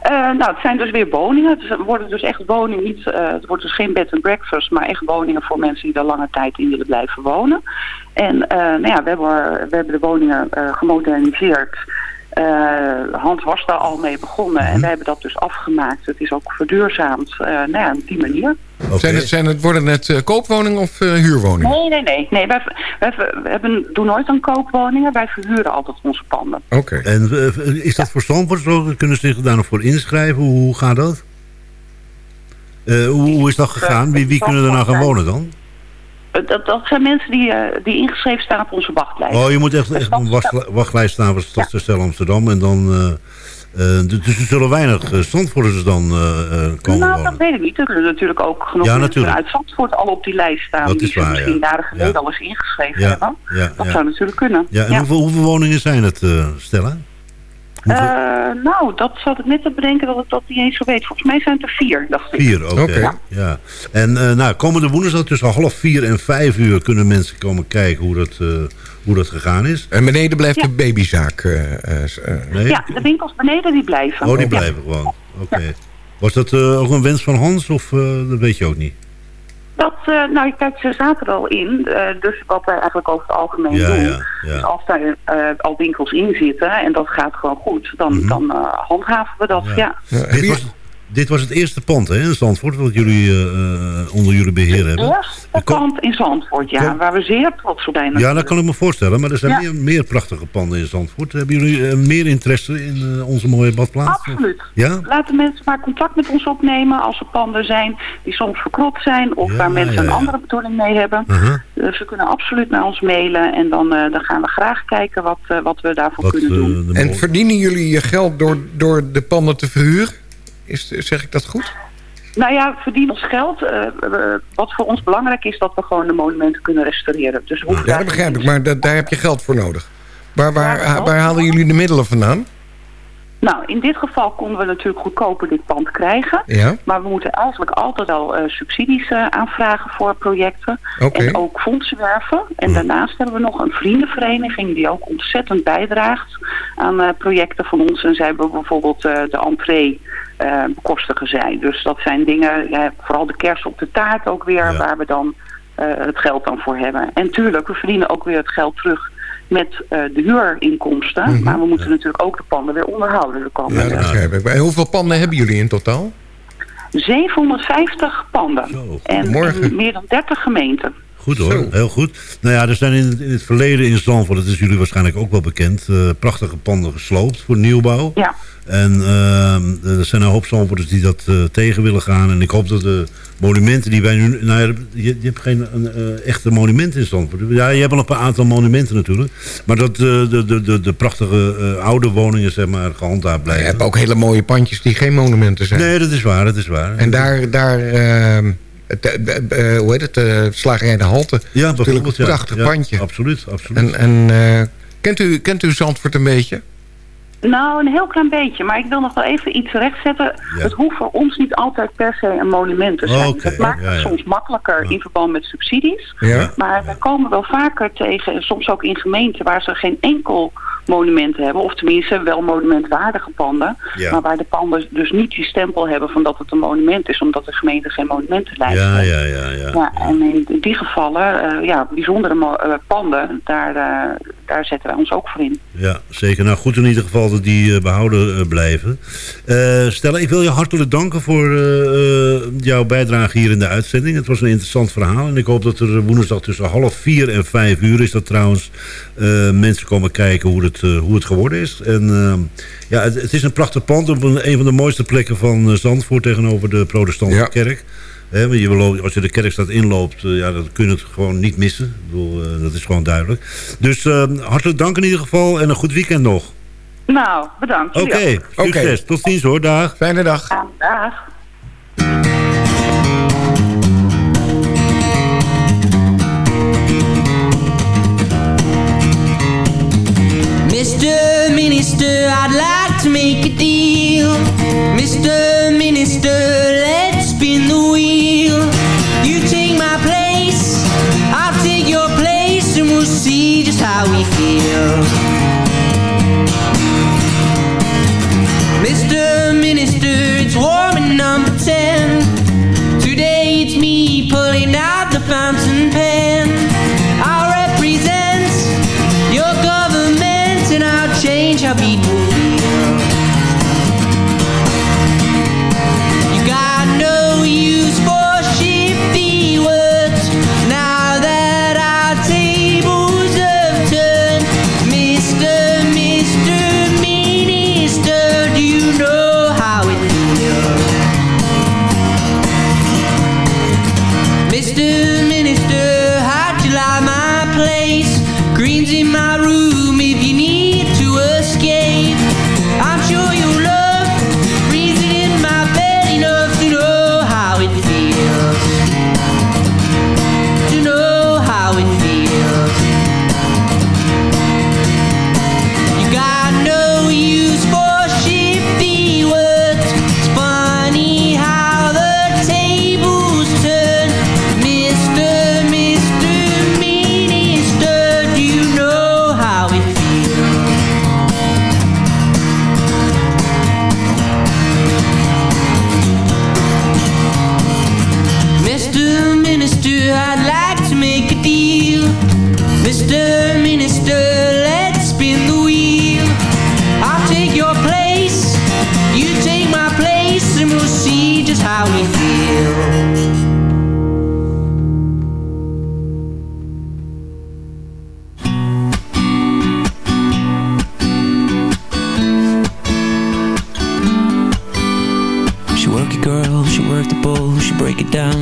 Eh, nou, het zijn dus weer woningen. Het worden dus echt woningen, niet, eh, het wordt dus geen bed and breakfast, maar echt woningen voor mensen die daar lange tijd in willen blijven wonen. En eh, nou ja, we hebben, we hebben de woningen gemoderniseerd. Eh, Hans was daar al mee begonnen en we hebben dat dus afgemaakt. Het is ook verduurzaamd. eh nou ja, op die manier. Zijn het, zijn het, worden het eh, koopwoningen of eh, huurwoningen? Nee, nee, nee. nee wij, wij, we hebben, doen nooit aan koopwoningen. Wij verhuren altijd onze panden. Oké. En is dat voor zo? Kunnen ze zich daar nog voor inschrijven? Hoe, hoe gaat dat? Eh, hoe, hoe is dat gegaan? Wie, wie kunnen er nou gaan wonen dan? Dat, dat zijn mensen die, eh, die ingeschreven staan op onze wachtlijst. Oh, je moet echt, echt een wachtli- wachtlijst staan voor Stadsherstel Amsterdam. En dan, eh, eh, dus er zullen weinig uh, Zandvoorters dan komen nou, dat weet ik niet. Er zullen natuurlijk ook genoeg Ja, mensen uit Zandvoort al op die lijst staan. Dat die is waar, misschien ja. jaren geleden Ja. al eens ingeschreven Ja, hebben. ja, Dat ja. zou natuurlijk kunnen. Ja, en Ja. Hoeveel, hoeveel woningen zijn het, Stella? Eh, nou, dat zat ik net te bedenken dat ik dat niet eens zo weet. Volgens mij zijn het er vier, dacht ik. Vier, oké. Ja. En eh, nou, komende woensdag tussen half vier en vijf uur kunnen mensen komen kijken hoe dat, eh, hoe dat gegaan is. En beneden blijft Ja. de babyzaak. eh, eh, eh, Nee? Ja, de winkels beneden die blijven. Oh, die Ja. blijven gewoon. Oké. Was dat eh, ook een wens van Hans of eh, dat weet je ook niet? Dat, eh, nou, kijk, ze zaten er al in. eh, dus wat wij eigenlijk over het algemeen Ja, doen. ja, ja. Dus als daar eh, al winkels in zitten en dat gaat gewoon goed, dan, Mhm. dan eh, handhaven we dat. Ja. Dit was- Dit was het eerste pand hè, in Zandvoort... wat jullie eh, eh, onder jullie beheer hebben. Ja, dat pand in Zandvoort, ja. Kom- Waar we zeer trots op zijn. Ja, dat kan ik me voorstellen. Maar er zijn Ja. meer, meer prachtige panden in Zandvoort. Hebben jullie eh, meer interesse in eh, onze mooie badplaats? Absoluut. Ja? Laten mensen maar contact met ons opnemen als er panden zijn die soms verkropt zijn of Ja, waar mensen ja, een andere bedoeling mee hebben. Uh-huh. Ze kunnen absoluut naar ons mailen en dan, eh, dan gaan we graag kijken wat, eh, wat we daarvoor Wat, kunnen doen. de En verdienen jullie je geld door, door de panden te verhuren? Is, zeg ik dat goed? Nou ja, verdien ons geld. eh, we- wat voor ons belangrijk is dat we gewoon de monumenten kunnen restaureren. Dus hoeven Ja, dat begrijp ik. Maar da- daar heb je geld voor nodig. Waar, waar, Ja, waar halen jullie de middelen vandaan? Nou, in dit geval konden we natuurlijk goedkoper dit pand krijgen. Ja, Maar we moeten eigenlijk altijd al eh, subsidies eh, aanvragen voor projecten. En ook fondsen werven. En daarnaast hebben we nog een vriendenvereniging die ook ontzettend bijdraagt aan eh, projecten van ons. En zij hebben bijvoorbeeld eh, de entree eh bekostigen zij. Dus dat zijn dingen, ja, vooral de kers op de taart ook weer, Ja. waar we dan eh, het geld dan voor hebben. En tuurlijk, we verdienen ook weer het geld terug met eh, de huurinkomsten. Maar we moeten natuurlijk ook de panden weer onderhouden de komende Ja, dat begrijp ik. Hoeveel panden hebben jullie in totaal? 750 panden. Zo, en in meer dan 30 gemeenten. Goed hoor, Zo. heel goed. Nou ja, er zijn in het, in het verleden in Zandvoort, dat is jullie waarschijnlijk ook wel bekend... eh, prachtige panden gesloopt voor nieuwbouw. Ja. En ehm, er zijn een hoop Zandvoorters die dat eh, tegen willen gaan. En ik hoop dat de monumenten die wij nu... Nou ja, je, je hebt geen een, eh, echte monumenten in Zandvoort. Ja, je hebt wel een aantal monumenten natuurlijk. Maar dat eh, de, de, de, de prachtige oude woningen zeg maar gehandhaafd Je blijven. hebt ook hele mooie pandjes die geen monumenten zijn. Nee, dat is waar, dat is waar. En daar, daar ehm, eh, eh, hoe heet het, eh, slagerij de Halte. ja, natuurlijk bijvoorbeeld, een prachtig Ja, pandje. Absoluut, absoluut. En, en kent, u, kent u Zandvoort een beetje? Nou, een heel klein beetje. Maar ik wil nog wel even iets rechtzetten. Ja. Het hoeft voor ons niet altijd per se een monument te zijn. Dat maakt het ja. soms makkelijker in verband met subsidies. Maar we komen wel vaker tegen, en soms ook in gemeenten waar ze geen enkel monument hebben. Of tenminste wel monumentwaardige panden. Maar waar de panden dus niet die stempel hebben van dat het een monument is. Omdat de gemeente geen monumentenlijst Ja, heeft. ja, ja, ja. Ja, en in die gevallen, eh, ja, bijzondere eh, panden, daar, eh, daar zetten wij ons ook voor in. Ja, zeker. Nou, goed in ieder geval dat die eh, behouden eh, blijven. Eh Stella, ik wil je hartelijk danken voor eh, eh, jouw bijdrage hier in de uitzending. Het was een interessant verhaal. En ik hoop dat er woensdag tussen half vier en vijf uur is dat trouwens... eh, mensen komen kijken hoe het, eh, hoe het geworden is. En ja, het, het is een prachtig pand op een, een van de mooiste plekken van Zandvoort... tegenover de protestantse Ja. kerk. Want je als je de kerkstraat inloopt, eh, ja, dan kun je het gewoon niet missen. Ik bedoel, eh, dat is gewoon duidelijk. Dus eh, hartelijk dank in ieder geval en een goed weekend nog. Nou, bedankt. Oké, succes. Tot ziens hoor, dag. Fijne dag. Ja, dag. Mr. Minister, I'd like to make a deal. Mr.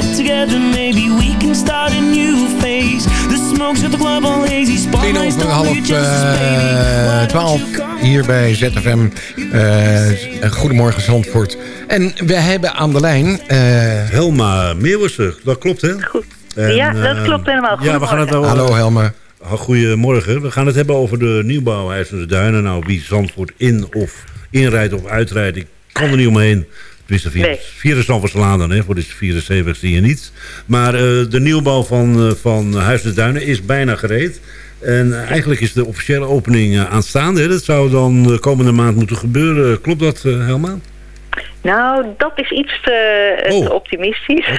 get together, maybe we can start a new phase The smokes at the club all hazy Tien Spotlights over don't half do you justice, baby eh, twaalf hier bij ZFM. Eh, goedemorgen Zandvoort. En we hebben aan de lijn... eh, Helma Meeuwissen, dat klopt hè? Goed. En, ja, dat klopt helemaal. Ja, we gaan het over, Hallo Helma. Goedemorgen. We gaan het hebben over de nieuwbouw IJzeren Duinen. Nou, wie Zandvoort in of inrijdt of uitrijdt, ik kan er niet omheen. Tenminste, via, Nee. de Zandvoortslaan dan, hè. Voor de 74 zie je niets. Maar eh, de nieuwbouw van, eh, van Huis de Duinen is bijna gereed. En eigenlijk is de officiële opening eh, aanstaande. Hè. Dat zou dan de komende maand moeten gebeuren. Klopt dat, Helma? Nou, dat is iets te, Oh. te optimistisch.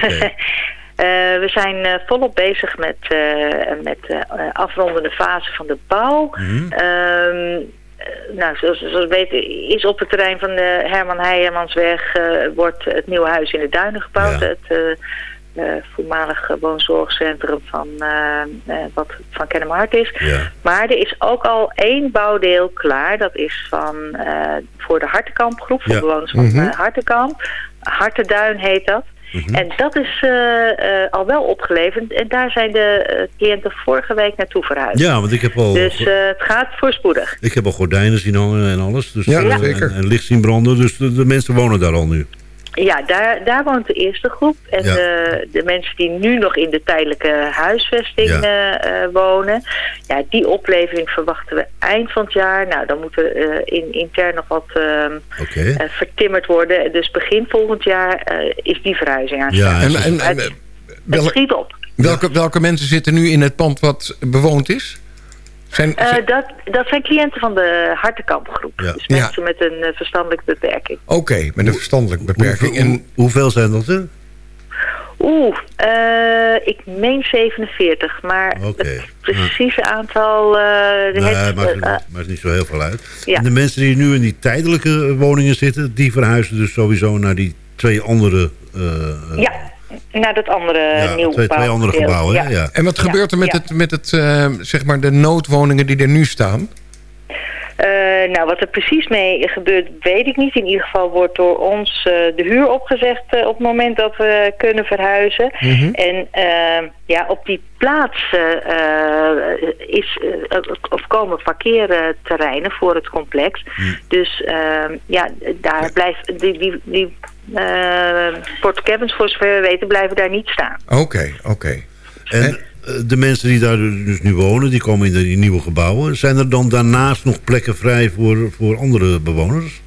We zijn volop bezig met, met de afrondende fase van de bouw. Eh, nou, zoals, zoals we weten is op het terrein van de Herman Heijermansweg... eh, wordt het nieuwe huis in de Duinen gebouwd. Ja. Het eh, eh, voormalig woonzorgcentrum van, eh, eh, wat van Kennemerhart is. Ja. Maar er is ook al één bouwdeel klaar. Dat is van, eh, voor de Hartenkampgroep, voor Ja. bewoners van Mhm. eh, Hartenkamp. Hartenduin heet dat. Mhm. En dat is eh, eh, al wel opgeleverd. En daar zijn de eh, cliënten vorige week naartoe verhuisd. Ja, want ik heb al... Dus eh, het gaat voorspoedig. Ik heb al gordijnen zien hangen en alles. Dus, Ja, zeker. En, en licht zien branden. Dus de, de mensen wonen daar al nu. Ja, daar, daar woont de eerste groep. En Ja. de, de mensen die nu nog in de tijdelijke huisvesting Ja. eh, eh, wonen... Ja, die oplevering verwachten we eind van het jaar. Nou, dan moet er eh, in, intern nog wat ehm, eh, vertimmerd worden. Dus begin volgend jaar is die verhuizing aan. Ja, En, en, en, Het, schiet op. welke, welke mensen zitten nu in het pand wat bewoond is? Zijn, Eh, dat, dat zijn cliënten van de Hartenkampgroep. Ja. Dus Ja. mensen met een eh, verstandelijke beperking. Oké, met een verstandelijke beperking. Hoeveel, En, hoeveel zijn dat er? Oeh, eh, ik meen 47, maar het precieze aantal... eh Nee, het- maakt, het- maakt niet zo heel veel uit. ja. En de mensen die nu in die tijdelijke woningen zitten... die verhuizen dus sowieso naar die twee andere... eh, ja, naar dat andere ja, nieuw twee, twee andere gebouwen. Ja. en wat Ja, gebeurt er met, ja. het, met het, eh, zeg maar de noodwoningen die er nu staan? Eh, nou, wat er precies mee gebeurt, weet ik niet. In ieder geval wordt door ons eh, de huur opgezegd eh, op het moment dat we kunnen verhuizen. Mhm. En eh, ja, op die plaats is, of komen parkeerterreinen voor het complex. Dus eh, ja, daar blijft die, die, die eh, Port Cabins, voor zover we weten, blijven daar niet staan. Oké, oké. En eh, de mensen die daar dus nu wonen... die komen in de nieuwe gebouwen. Zijn er dan daarnaast nog plekken vrij voor, voor andere bewoners?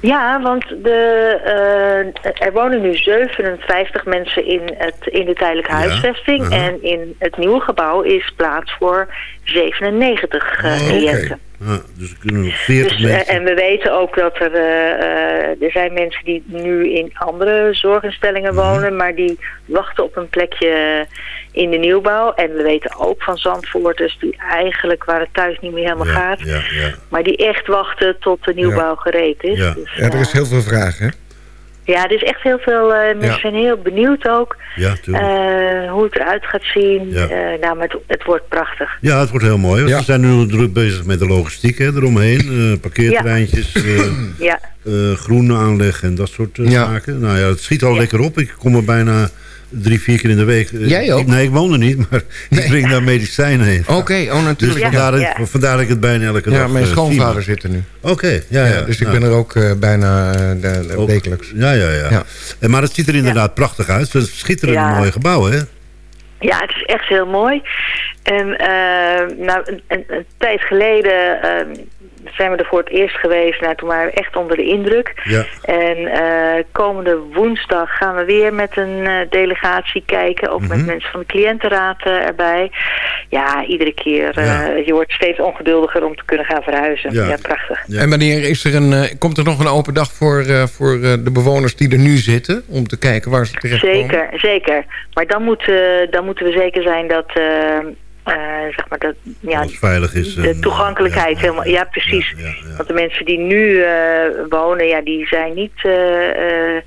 Ja, want de, eh, er wonen nu 57 mensen in, het, in de tijdelijke Ja, huisvesting. En in het nieuwe gebouw is plaats voor 97 eh, Oh, cliënten. Ja, dus er kunnen nog 40 Dus, eh, mensen... en we weten ook dat er, eh, eh, er zijn mensen die nu in andere zorginstellingen Mhm. wonen, maar die wachten op een plekje in de nieuwbouw. En we weten ook van Zandvoorters die eigenlijk waar het thuis niet meer helemaal ja, gaat, ja, ja. maar die echt wachten tot de nieuwbouw gereed is. Ja. Dus, Ja, er is heel veel vraag, hè? Ja, er is echt heel veel, eh, mensen Ja. zijn heel benieuwd ook Ja, tuurlijk. eh, hoe het eruit gaat zien. Ja. Eh, nou, maar het, het wordt prachtig. Ja, het wordt heel mooi. Want. We zijn nu druk bezig met de logistiek hè, eromheen. eh parkeerterreintjes, eh Ja, eh, groene aanleg en dat soort Ja. zaken. Nou ja, het schiet al Ja. lekker op. Ik kom er bijna drie, vier keer in de week. Eh, Jij ook? Ik- nee, ik woon er niet, maar ik breng daar medicijnen heen. Oké, oh Dus natuurlijk. vandaar, dat- Ja. vandaar dat ik het bijna elke Ja, dag mijn eh, schoonvader zie. zit er nu. Oké, ja, ja. Ja, dus ik nou, ben er ook eh, bijna de- de- ook- wekelijks. Ja, ja, ja. Ja. En, maar het ziet er inderdaad prachtig uit. Het is een schitterend Ja. mooie gebouw, hè? Ja, het is echt heel mooi. En eh, nou, een, een, een tijd geleden eh, zijn we er voor het eerst geweest. Nou, toen waren we echt onder de indruk. Ja. En eh, komende woensdag gaan we weer met een eh, delegatie kijken. Ook met Mhm. mensen van de cliëntenraad eh, erbij. Ja, iedere keer. Ja. je wordt steeds ongeduldiger om te kunnen gaan verhuizen. Ja. Ja, prachtig. En wanneer is er een, komt er nog een open dag voor, voor de bewoners die er nu zitten? Om te kijken waar ze terecht Zeker, zeker. Maar dan, moet, dan moeten we zeker zijn dat... eh, eh, zeg maar dat ja, veilig is. de en, toegankelijkheid ja, helemaal. Ja, precies. Ja, ja, ja. Want de mensen die nu eh, wonen, ja, die zijn niet eh, eh,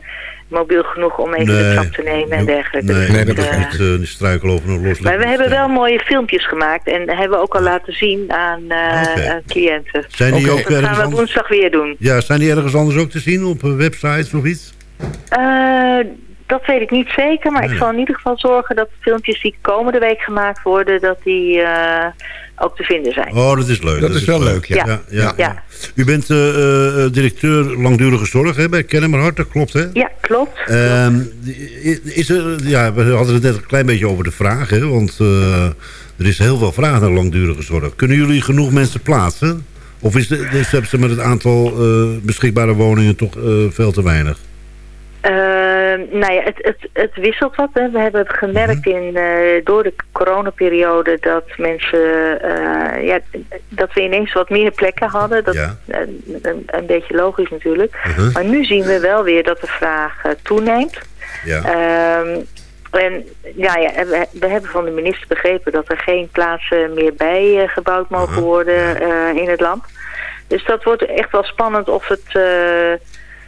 mobiel genoeg om even de trap te nemen en dergelijke. Nee, Dus nee, dat, dat is eh, niet, uh, niet struikelen over een los maar we hebben wel mooie filmpjes gemaakt en hebben we ook al laten zien aan, eh, Oké. aan cliënten. Zijn die Oké. ook Dat gaan ergens we anders? woensdag weer doen. Ja, zijn die ergens anders ook te zien op eh, websites of iets? Dat weet ik niet zeker, maar Nee. ik zal in ieder geval zorgen dat de filmpjes die komende week gemaakt worden, dat die eh, ook te vinden zijn. Oh, dat is leuk. Dat is wel leuk, ja. Ja, ja, Ja. ja. U bent eh, eh, directeur langdurige zorg hè, bij Kennemerhart, dat klopt hè? Ja, klopt. Ehm, is er, ja, we hadden het net een klein beetje over de vraag, hè, want eh, er is heel veel vraag naar langdurige zorg. Kunnen jullie genoeg mensen plaatsen? Of is, de, is hebben ze met het aantal eh, beschikbare woningen toch eh, veel te weinig? Eh, nou ja, het, het, het wisselt wat. Hè. We hebben gemerkt Mhm. in, eh, door de coronaperiode dat mensen, eh, ja, dat we ineens wat meer plekken hadden. Dat, Ja. een, een beetje logisch natuurlijk. Mhm. Maar nu zien we wel weer dat de vraag eh, toeneemt. Ja. Ehm, en ja, we, we hebben van de minister begrepen dat er geen plaatsen meer bij gebouwd mogen Aha, worden in het land. Dus dat wordt echt wel spannend of het...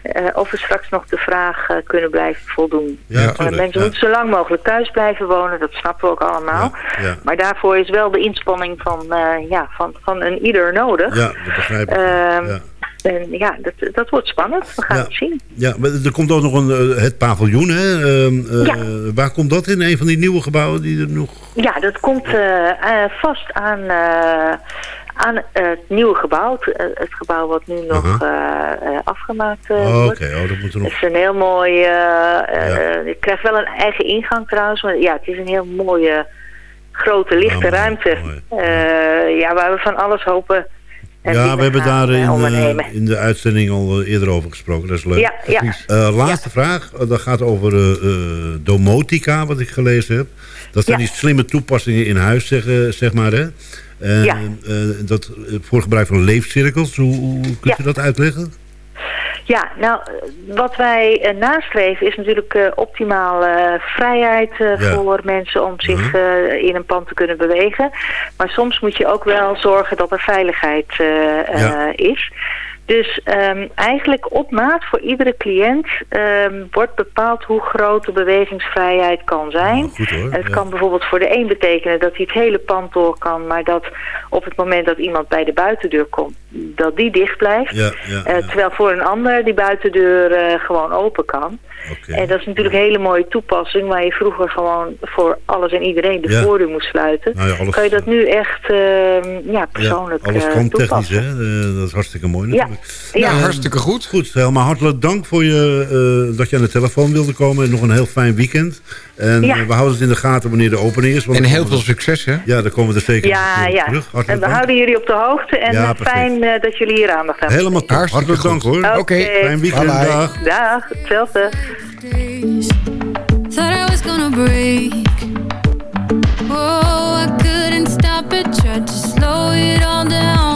eh, of we straks nog de vraag eh, kunnen blijven voldoen. Ja, Maar tuurlijk, mensen ja. moeten zo lang mogelijk thuis blijven wonen, dat snappen we ook allemaal. Ja. Maar daarvoor is wel de inspanning van, eh, ja, van, van een ieder nodig. Ja, dat begrijp ik. Ehm, ja. En ja, dat, dat wordt spannend. We gaan het zien. Ja, maar er komt ook nog een, het paviljoen, hè? Ehm, eh, Ja. Waar komt dat in? Een van die nieuwe gebouwen die er nog... Ja, dat komt vast aan, aan het nieuwe gebouw. Het, eh, het gebouw wat nu nog Uh-huh. eh, eh, afgemaakt Oh, Oké, wordt. oh, dat moet er Het nog... is een heel mooi... eh eh, Ja. je krijgt wel een eigen ingang trouwens. Maar ja, het is een heel mooie, grote, lichte Oh, mooi, ruimte. Eh, ja, waar we van alles hopen. en Ja, we hebben daar in, in de uitzending al eerder over gesproken. Dat is leuk. Ja, ja. Eh, laatste vraag. Dat gaat over domotica, wat ik gelezen heb. Dat zijn Ja. die slimme toepassingen in huis, zeg, zeg maar. Hè? En, Ja. eh, dat, eh, voor gebruik van leefcirkels. Hoe, hoe kunt Ja. u dat uitleggen? Ja, nou, eh, wat wij eh, nastreven is natuurlijk eh, optimaal eh, vrijheid eh, Ja. voor mensen om zich Mhm. eh, in een pand te kunnen bewegen. Maar soms moet je ook wel zorgen dat er veiligheid eh, eh, Ja. is. Dus ehm, eigenlijk op maat voor iedere cliënt ehm, wordt bepaald hoe groot de bewegingsvrijheid kan zijn. Nou, goed hoor. En het Ja. kan bijvoorbeeld voor de een betekenen dat hij het hele pand door kan, maar dat op het moment dat iemand bij de buitendeur komt, dat die dicht blijft. Ja, ja, Eh, terwijl voor een ander die buitendeur eh, gewoon open kan. En dat is natuurlijk een hele mooie toepassing waar je vroeger gewoon voor alles en iedereen de voordeur moest sluiten. Nou alles- kan je dat nu echt eh, ja, persoonlijk alles eh, technisch, toepassen. hè? Eh, dat is hartstikke mooi Ja, natuurlijk. Ja. Nou, hartstikke goed. Goed, helemaal hartelijk dank voor je, eh, dat je aan de telefoon wilde komen. En nog een heel fijn weekend. En Ja. eh, we houden het in de gaten wanneer de opening is. want En heel veel we- succes, hè? Ja, dan komen we er zeker ja, ja. terug. En Hartelijk we dank. houden jullie op de hoogte en Ja, eh, fijn eh, dat jullie hier aandacht aan Helemaal top. Hartstikke Hartelijk dank hoor. Oké. Fijn weekend. Bye bye. Dag. Dag, hetzelfde. Thought I was gonna break. Oh, I couldn't stop it. Tried to slow it all down.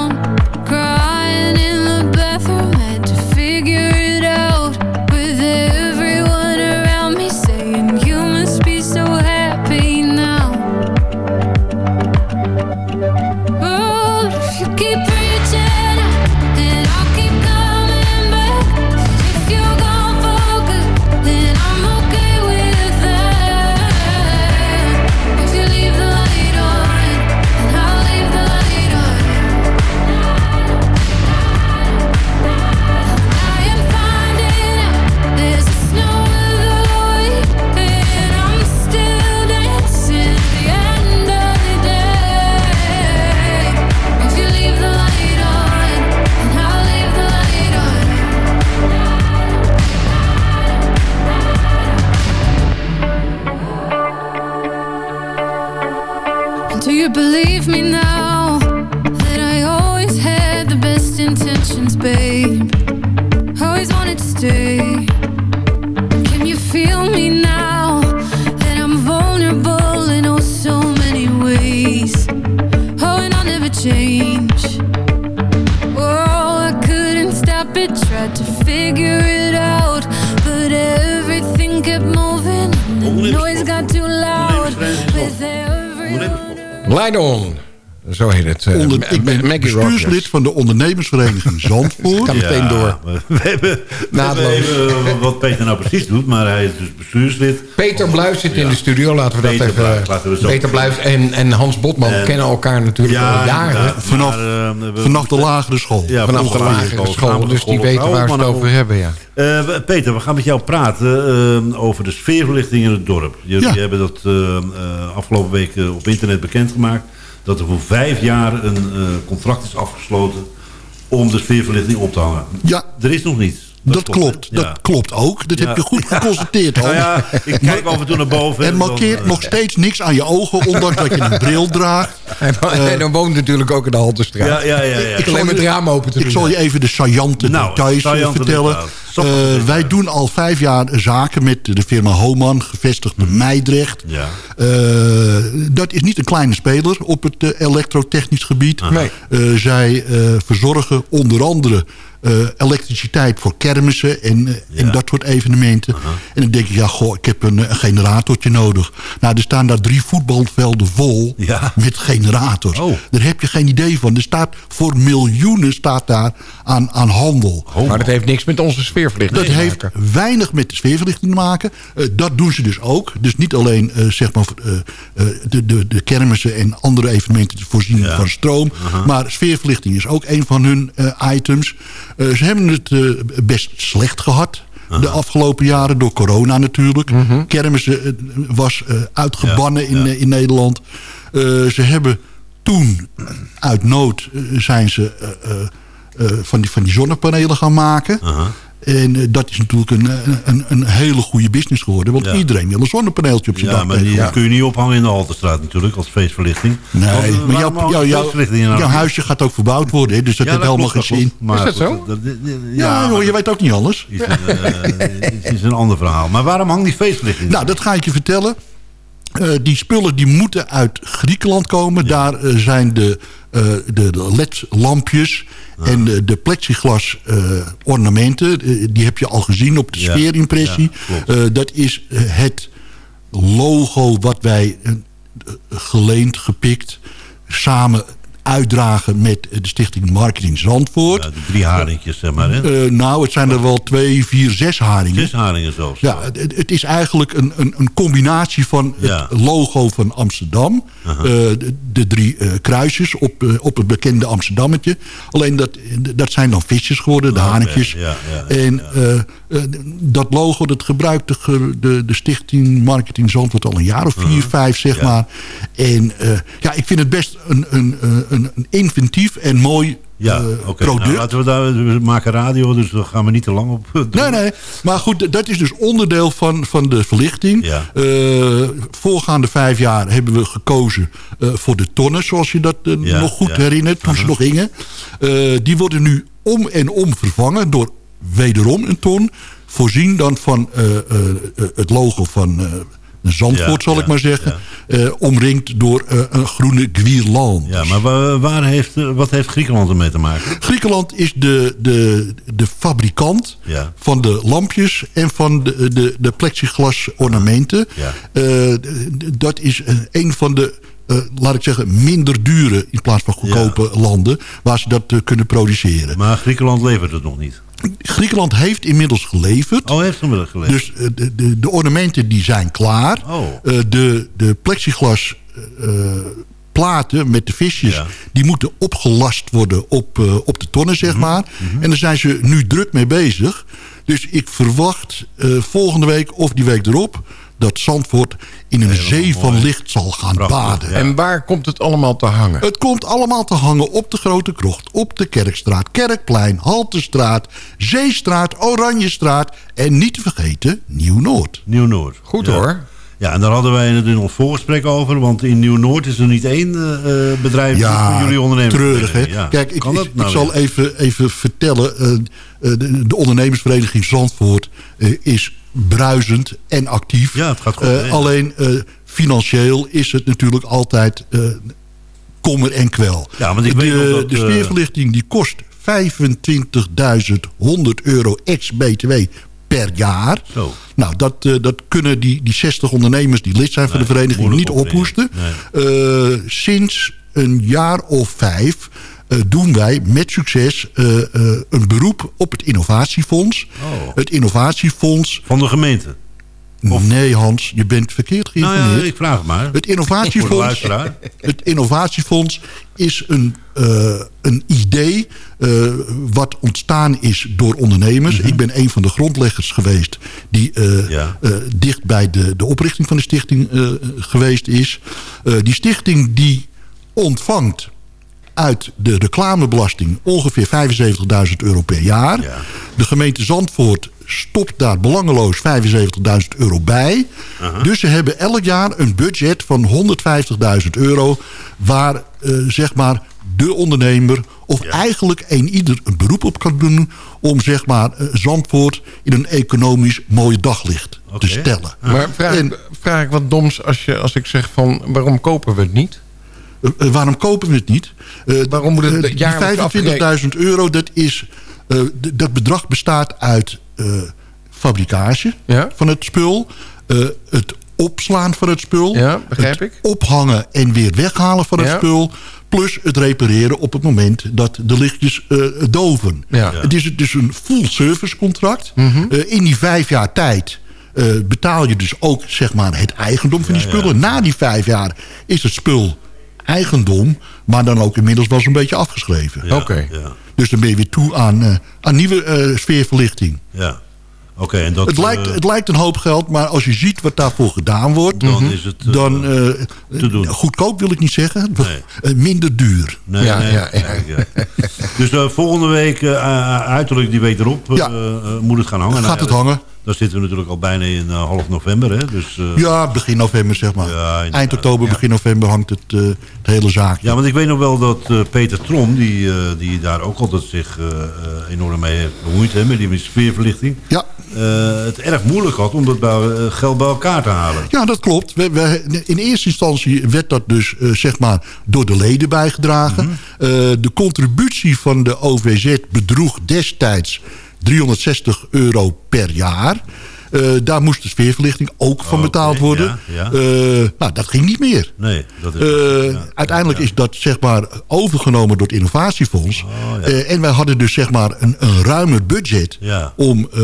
Bestuurslid van de ondernemersvereniging Zandvoort. Kan meteen door. We, we hebben, we even wat Peter nou precies doet, maar hij is dus bestuurslid. Peter Bluis zit in de studio. Laten we Peter dat even... Bluis, laten we zo- Peter Bluis en, en Hans Botman En- kennen elkaar natuurlijk al jaren. Vanaf- maar, eh, Vanaf de lagere school. Ja, Vanaf de lagere school. Dus die weten waar ze het over hebben, ja. Eh, Peter, we gaan met jou praten eh, over de sfeerverlichting in het dorp. Jullie Ja. hebben dat eh, eh, afgelopen week eh, op internet bekendgemaakt. Dat er voor vijf jaar een eh, contract is afgesloten om de sfeerverlichting op te hangen. Ja. Er is nog niets. Dat, klopt, dat klopt ook. Dat Ja. heb je goed geconstateerd, Nou Hans. ja, ik kijk af en toe naar boven. En markeert dan, eh, nog steeds niks aan je ogen, ondanks dat je een bril draagt. En, en dan woont natuurlijk ook in de Haltestraat. Ja, ja, ja. ja. Ik alleen het raam open te doen. Ik zal je even de saillante Nou, details eh, saillante vertellen. details. Eh, wij doen al vijf jaar zaken met de firma Homan, gevestigd in Meidrecht. Ja. Eh, dat is niet een kleine speler op het eh, elektrotechnisch gebied. Nee. Eh, zij verzorgen onder andere eh, elektriciteit voor kermissen en, eh, en dat soort evenementen. En dan denk ik, ja, goh, ik heb een, een generatortje nodig. Nou, er staan daar drie voetbalvelden vol Ja. met generators. Oh. Daar heb je geen idee van. Er staat voor miljoenen staat daar aan, aan handel. Maar dat heeft niks met onze sfeerverlichting Dat te heeft maken. weinig met de sfeerverlichting te maken. Eh, dat doen ze dus ook. Dus niet alleen eh, zeg maar, eh, eh, de, de, de kermissen en andere evenementen te voorzien Ja. van stroom. Maar sfeerverlichting is ook een van hun eh, items. Eh, ze hebben het eh, best slecht gehad. De afgelopen jaren door corona natuurlijk. Kermissen eh, was eh, uitgebannen Ja, in, ja. in Nederland. Eh, ze hebben toen uit nood zijn ze eh, eh, eh, van, die, van die zonnepanelen gaan maken. En eh, dat is natuurlijk een, een, een, een hele goede business geworden. Want Ja. iedereen wil een zonnepaneeltje op zijn Ja, dak maar die tegenwoordig. kun je niet ophangen in de Haltestraat natuurlijk, als feestverlichting. Nee, Want, eh, maar waarom jouw, jouw, jouw, feestverlichting in jouw nou? huisje gaat ook verbouwd worden. Hè, dus dat Ja, heeft helemaal dat zin. Maar Is dat zo? dat- dat- Ja, joh, je weet ook niet alles. is, een, eh, het is een ander verhaal. Maar waarom hangt die feestverlichting? Nou, dat ga ik je vertellen. Eh, die spullen die moeten uit Griekenland komen. Daar eh, zijn de, eh, de, de LED-lampjes en de, de plexiglas eh, ornamenten. eh, die heb je al gezien op de sfeerimpressie. Eh, dat is eh, het logo wat wij eh, geleend, gepikt, samen uitdragen met de stichting Marketing Zandvoort. Ja, de drie haringjes, zeg maar. Hè? Eh, nou, het zijn er wel twee, vier, zes haringen. Zes haringen zelfs. Ja, het, het is eigenlijk een, een, een combinatie van Ja. het logo van Amsterdam. eh, de, de drie eh, kruisjes op, op het bekende Amsterdammetje. Alleen dat, dat zijn dan visjes geworden, de haringjes. ja, en dat logo, dat gebruikt de, de, de stichting Marketing Zandvoort al een jaar of vier, vijf, zeg maar. En ja, ik vind het best een, een, een, inventief en mooi Ja, oké. product. Nou, laten we daar, we maken radio, dus daar gaan we niet te lang op. doen. Nee, nee. Maar goed, dat is dus onderdeel van, van de verlichting. Ja. Eh, voorgaande vijf jaar hebben we gekozen eh, voor de tonnen, zoals je dat Ja, nog goed ja. herinnert, toen ze nog gingen. Die worden nu om en om vervangen door wederom een ton. Voorzien dan van het logo van Zandvoort, Ja, zal ik maar zeggen. Eh, omringd door eh, een groene guirlande. Ja, maar wa- waar heeft, eh, wat heeft Griekenland ermee te maken? Griekenland is de, de, de fabrikant Ja. van de lampjes en van de, de, de plexiglas ornamenten. Ja. Dat is een van de, laat ik zeggen, minder dure in plaats van goedkope landen waar ze dat kunnen produceren. Maar Griekenland levert het nog niet. Griekenland heeft inmiddels geleverd. Oh, heeft wel geleverd? Dus eh, de, de, de ornamenten die zijn klaar. Oh. Eh, de, de plexiglas eh, platen met de visjes... Ja. die moeten opgelast worden op, op de tonnen, Mhm. zeg maar. En daar zijn ze nu druk mee bezig. Dus ik verwacht volgende week of die week erop... dat Zandvoort in een zee van mooi. licht zal gaan Prachtig, baden. ja. En waar komt het allemaal te hangen? Het komt allemaal te hangen op de Grote Krocht, op de Kerkstraat, Kerkplein, Haltestraat, Zeestraat, Oranjestraat en niet te vergeten Nieuw-Noord. Nieuw-Noord. Goed Ja. hoor. Ja, en daar hadden wij het in ons voorgesprek over. Want in Nieuw-Noord is er niet één eh, eh, bedrijf Ja, van jullie ondernemers. treurig hè. Ja. Kijk, ik, nou ik zal even, even vertellen. eh, de, de ondernemersvereniging Zandvoort is bruisend en actief. Ja, het gaat goed. Alleen financieel is het natuurlijk altijd kommer en kwel. Ja, want ik de, weet dat, de sfeerverlichting die kost 25.100 euro ex-BTW per jaar. Zo. Nou, dat, eh, dat kunnen die, die 60 ondernemers die lid zijn van de vereniging niet ophoesten. Eh, sinds een jaar of vijf eh, doen wij met succes een beroep op het innovatiefonds. Oh. Het innovatiefonds... Van de gemeente? Nee Hans, je bent verkeerd Nou geïnformeerd. ja, ik vraag het maar. Het innovatiefonds, het innovatiefonds is een, eh, een idee eh, wat ontstaan is door ondernemers. Mhm. Ik ben een van de grondleggers geweest die eh, dicht bij de, de oprichting van de stichting geweest is. Die stichting die ontvangt uit de reclamebelasting ongeveer 75.000 euro per jaar. De gemeente Zandvoort stopt daar belangeloos 75.000 euro bij. Dus ze hebben elk jaar een budget van 150.000 euro... waar eh, zeg maar de ondernemer of eigenlijk een ieder een beroep op kan doen... om zeg maar eh, Zandvoort in een economisch mooi daglicht te stellen. Maar vraag, vraag ik wat doms als, je, als ik zeg van waarom kopen we het niet? Eh, waarom kopen we het niet? Eh, Waarom moet het eh, die jaarlijks 25.000 euro, dat, is, eh, dat bedrag bestaat uit eh, fabricage van het spul. eh, het opslaan van het spul. Ja, begrijp het ophangen en weer weghalen van het spul. Plus het repareren op het moment dat de lichtjes eh, doven. Ja. Mhm. Het is dus een full service contract. Eh, in die vijf jaar tijd eh, betaal je dus ook zeg maar, het eigendom van die spullen. Na die vijf jaar is het spul eigendom, maar dan ook inmiddels wel zo'n beetje afgeschreven. Oké. Dus dan ben je weer toe aan, eh, aan nieuwe eh, sfeerverlichting. Ja. Oké, en dat... het, lijkt, eh, het lijkt een hoop geld, maar als je ziet wat daarvoor gedaan wordt... Dan is het, dan, eh, te doen. Goedkoop wil ik niet zeggen, minder duur. Nee, nee, nee, ja. Dus eh, volgende week, uiterlijk die week erop, moet het gaan hangen. Gaat Nou, het ja, hangen. Dan zitten we natuurlijk al bijna in eh, half november. Hè? Dus, eh, Ja, begin november zeg maar. Eind oktober, begin november hangt het, het hele zaakje. Ja, want ik weet nog wel dat Peter Trom, die, die daar ook altijd zich enorm mee heeft bemoeid, hè, met die sfeerverlichting, ja. het erg moeilijk had om dat bij, geld bij elkaar te halen. Ja, dat klopt. We, we, in eerste instantie werd dat dus zeg maar door de leden bijgedragen. Mhm. De contributie van de OVZ bedroeg destijds 360 euro per jaar. Eh, daar moest de sfeerverlichting ook van betaald worden. ja, ja. Eh, nou, dat ging niet meer. Nee, dat is... Eh, uiteindelijk is dat zeg maar overgenomen door het innovatiefonds. Oh, Eh, en wij hadden dus zeg maar een, een ruimer budget Ja. om eh,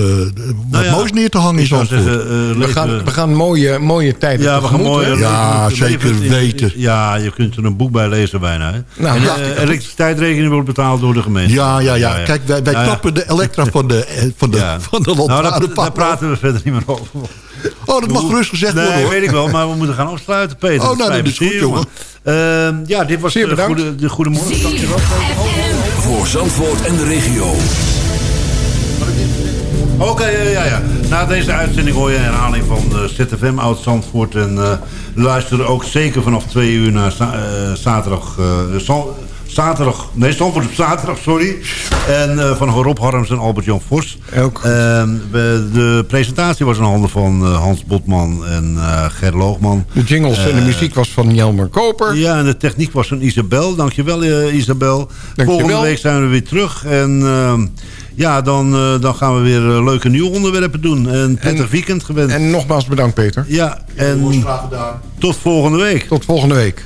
wat ja, moois neer te hangen in ik zou Zandvoort. zeggen, We gaan, we gaan mooie, mooie tijden Ja, we gaan tegemoet, mooi. hè? Ja, zeker weten. Ja, je kunt er een boek bij lezen bijna. Hè? Nou, en ja. de elektriciteitsrekening wordt betaald door de gemeente. Ja, ja, ja. Kijk, wij, wij Ja, ja. tappen de elektra van de, van de, Ja. van de Nou, daar praten we verder niet meer over. Oh, dat mag gerust gezegd nee, worden, hoor. weet ik wel, maar we moeten gaan afsluiten, Peter. Oh, nou, dat is goed, jongen. Ehm, ja, dit was de goede, de goede morgen. Dankjewel. Voor Zandvoort en de regio. Oké, ja, ja, ja. Na deze uitzending hoor je een herhaling van de ZFM Oud Zandvoort. En eh luister ook zeker vanaf twee uur naar za- eh, zaterdag... zaterdag, nee, Zandvoort op zaterdag, sorry. En eh, van Rob Harms en Albert-Jan Vos. Ook. Ehm, we- de presentatie was in handen van eh, Hans Botman en eh Ger Loogman. De jingles en de muziek was van Jelmer Koper. Ja, en de techniek was van Isabel. Dankjewel eh, Isabel. Volgende week zijn we weer terug. En ehm, ja, dan, eh, dan gaan we weer leuke nieuwe onderwerpen doen. En prettig weekend gewenst. En nogmaals bedankt, Peter. ja, en tot volgende week. Tot volgende week.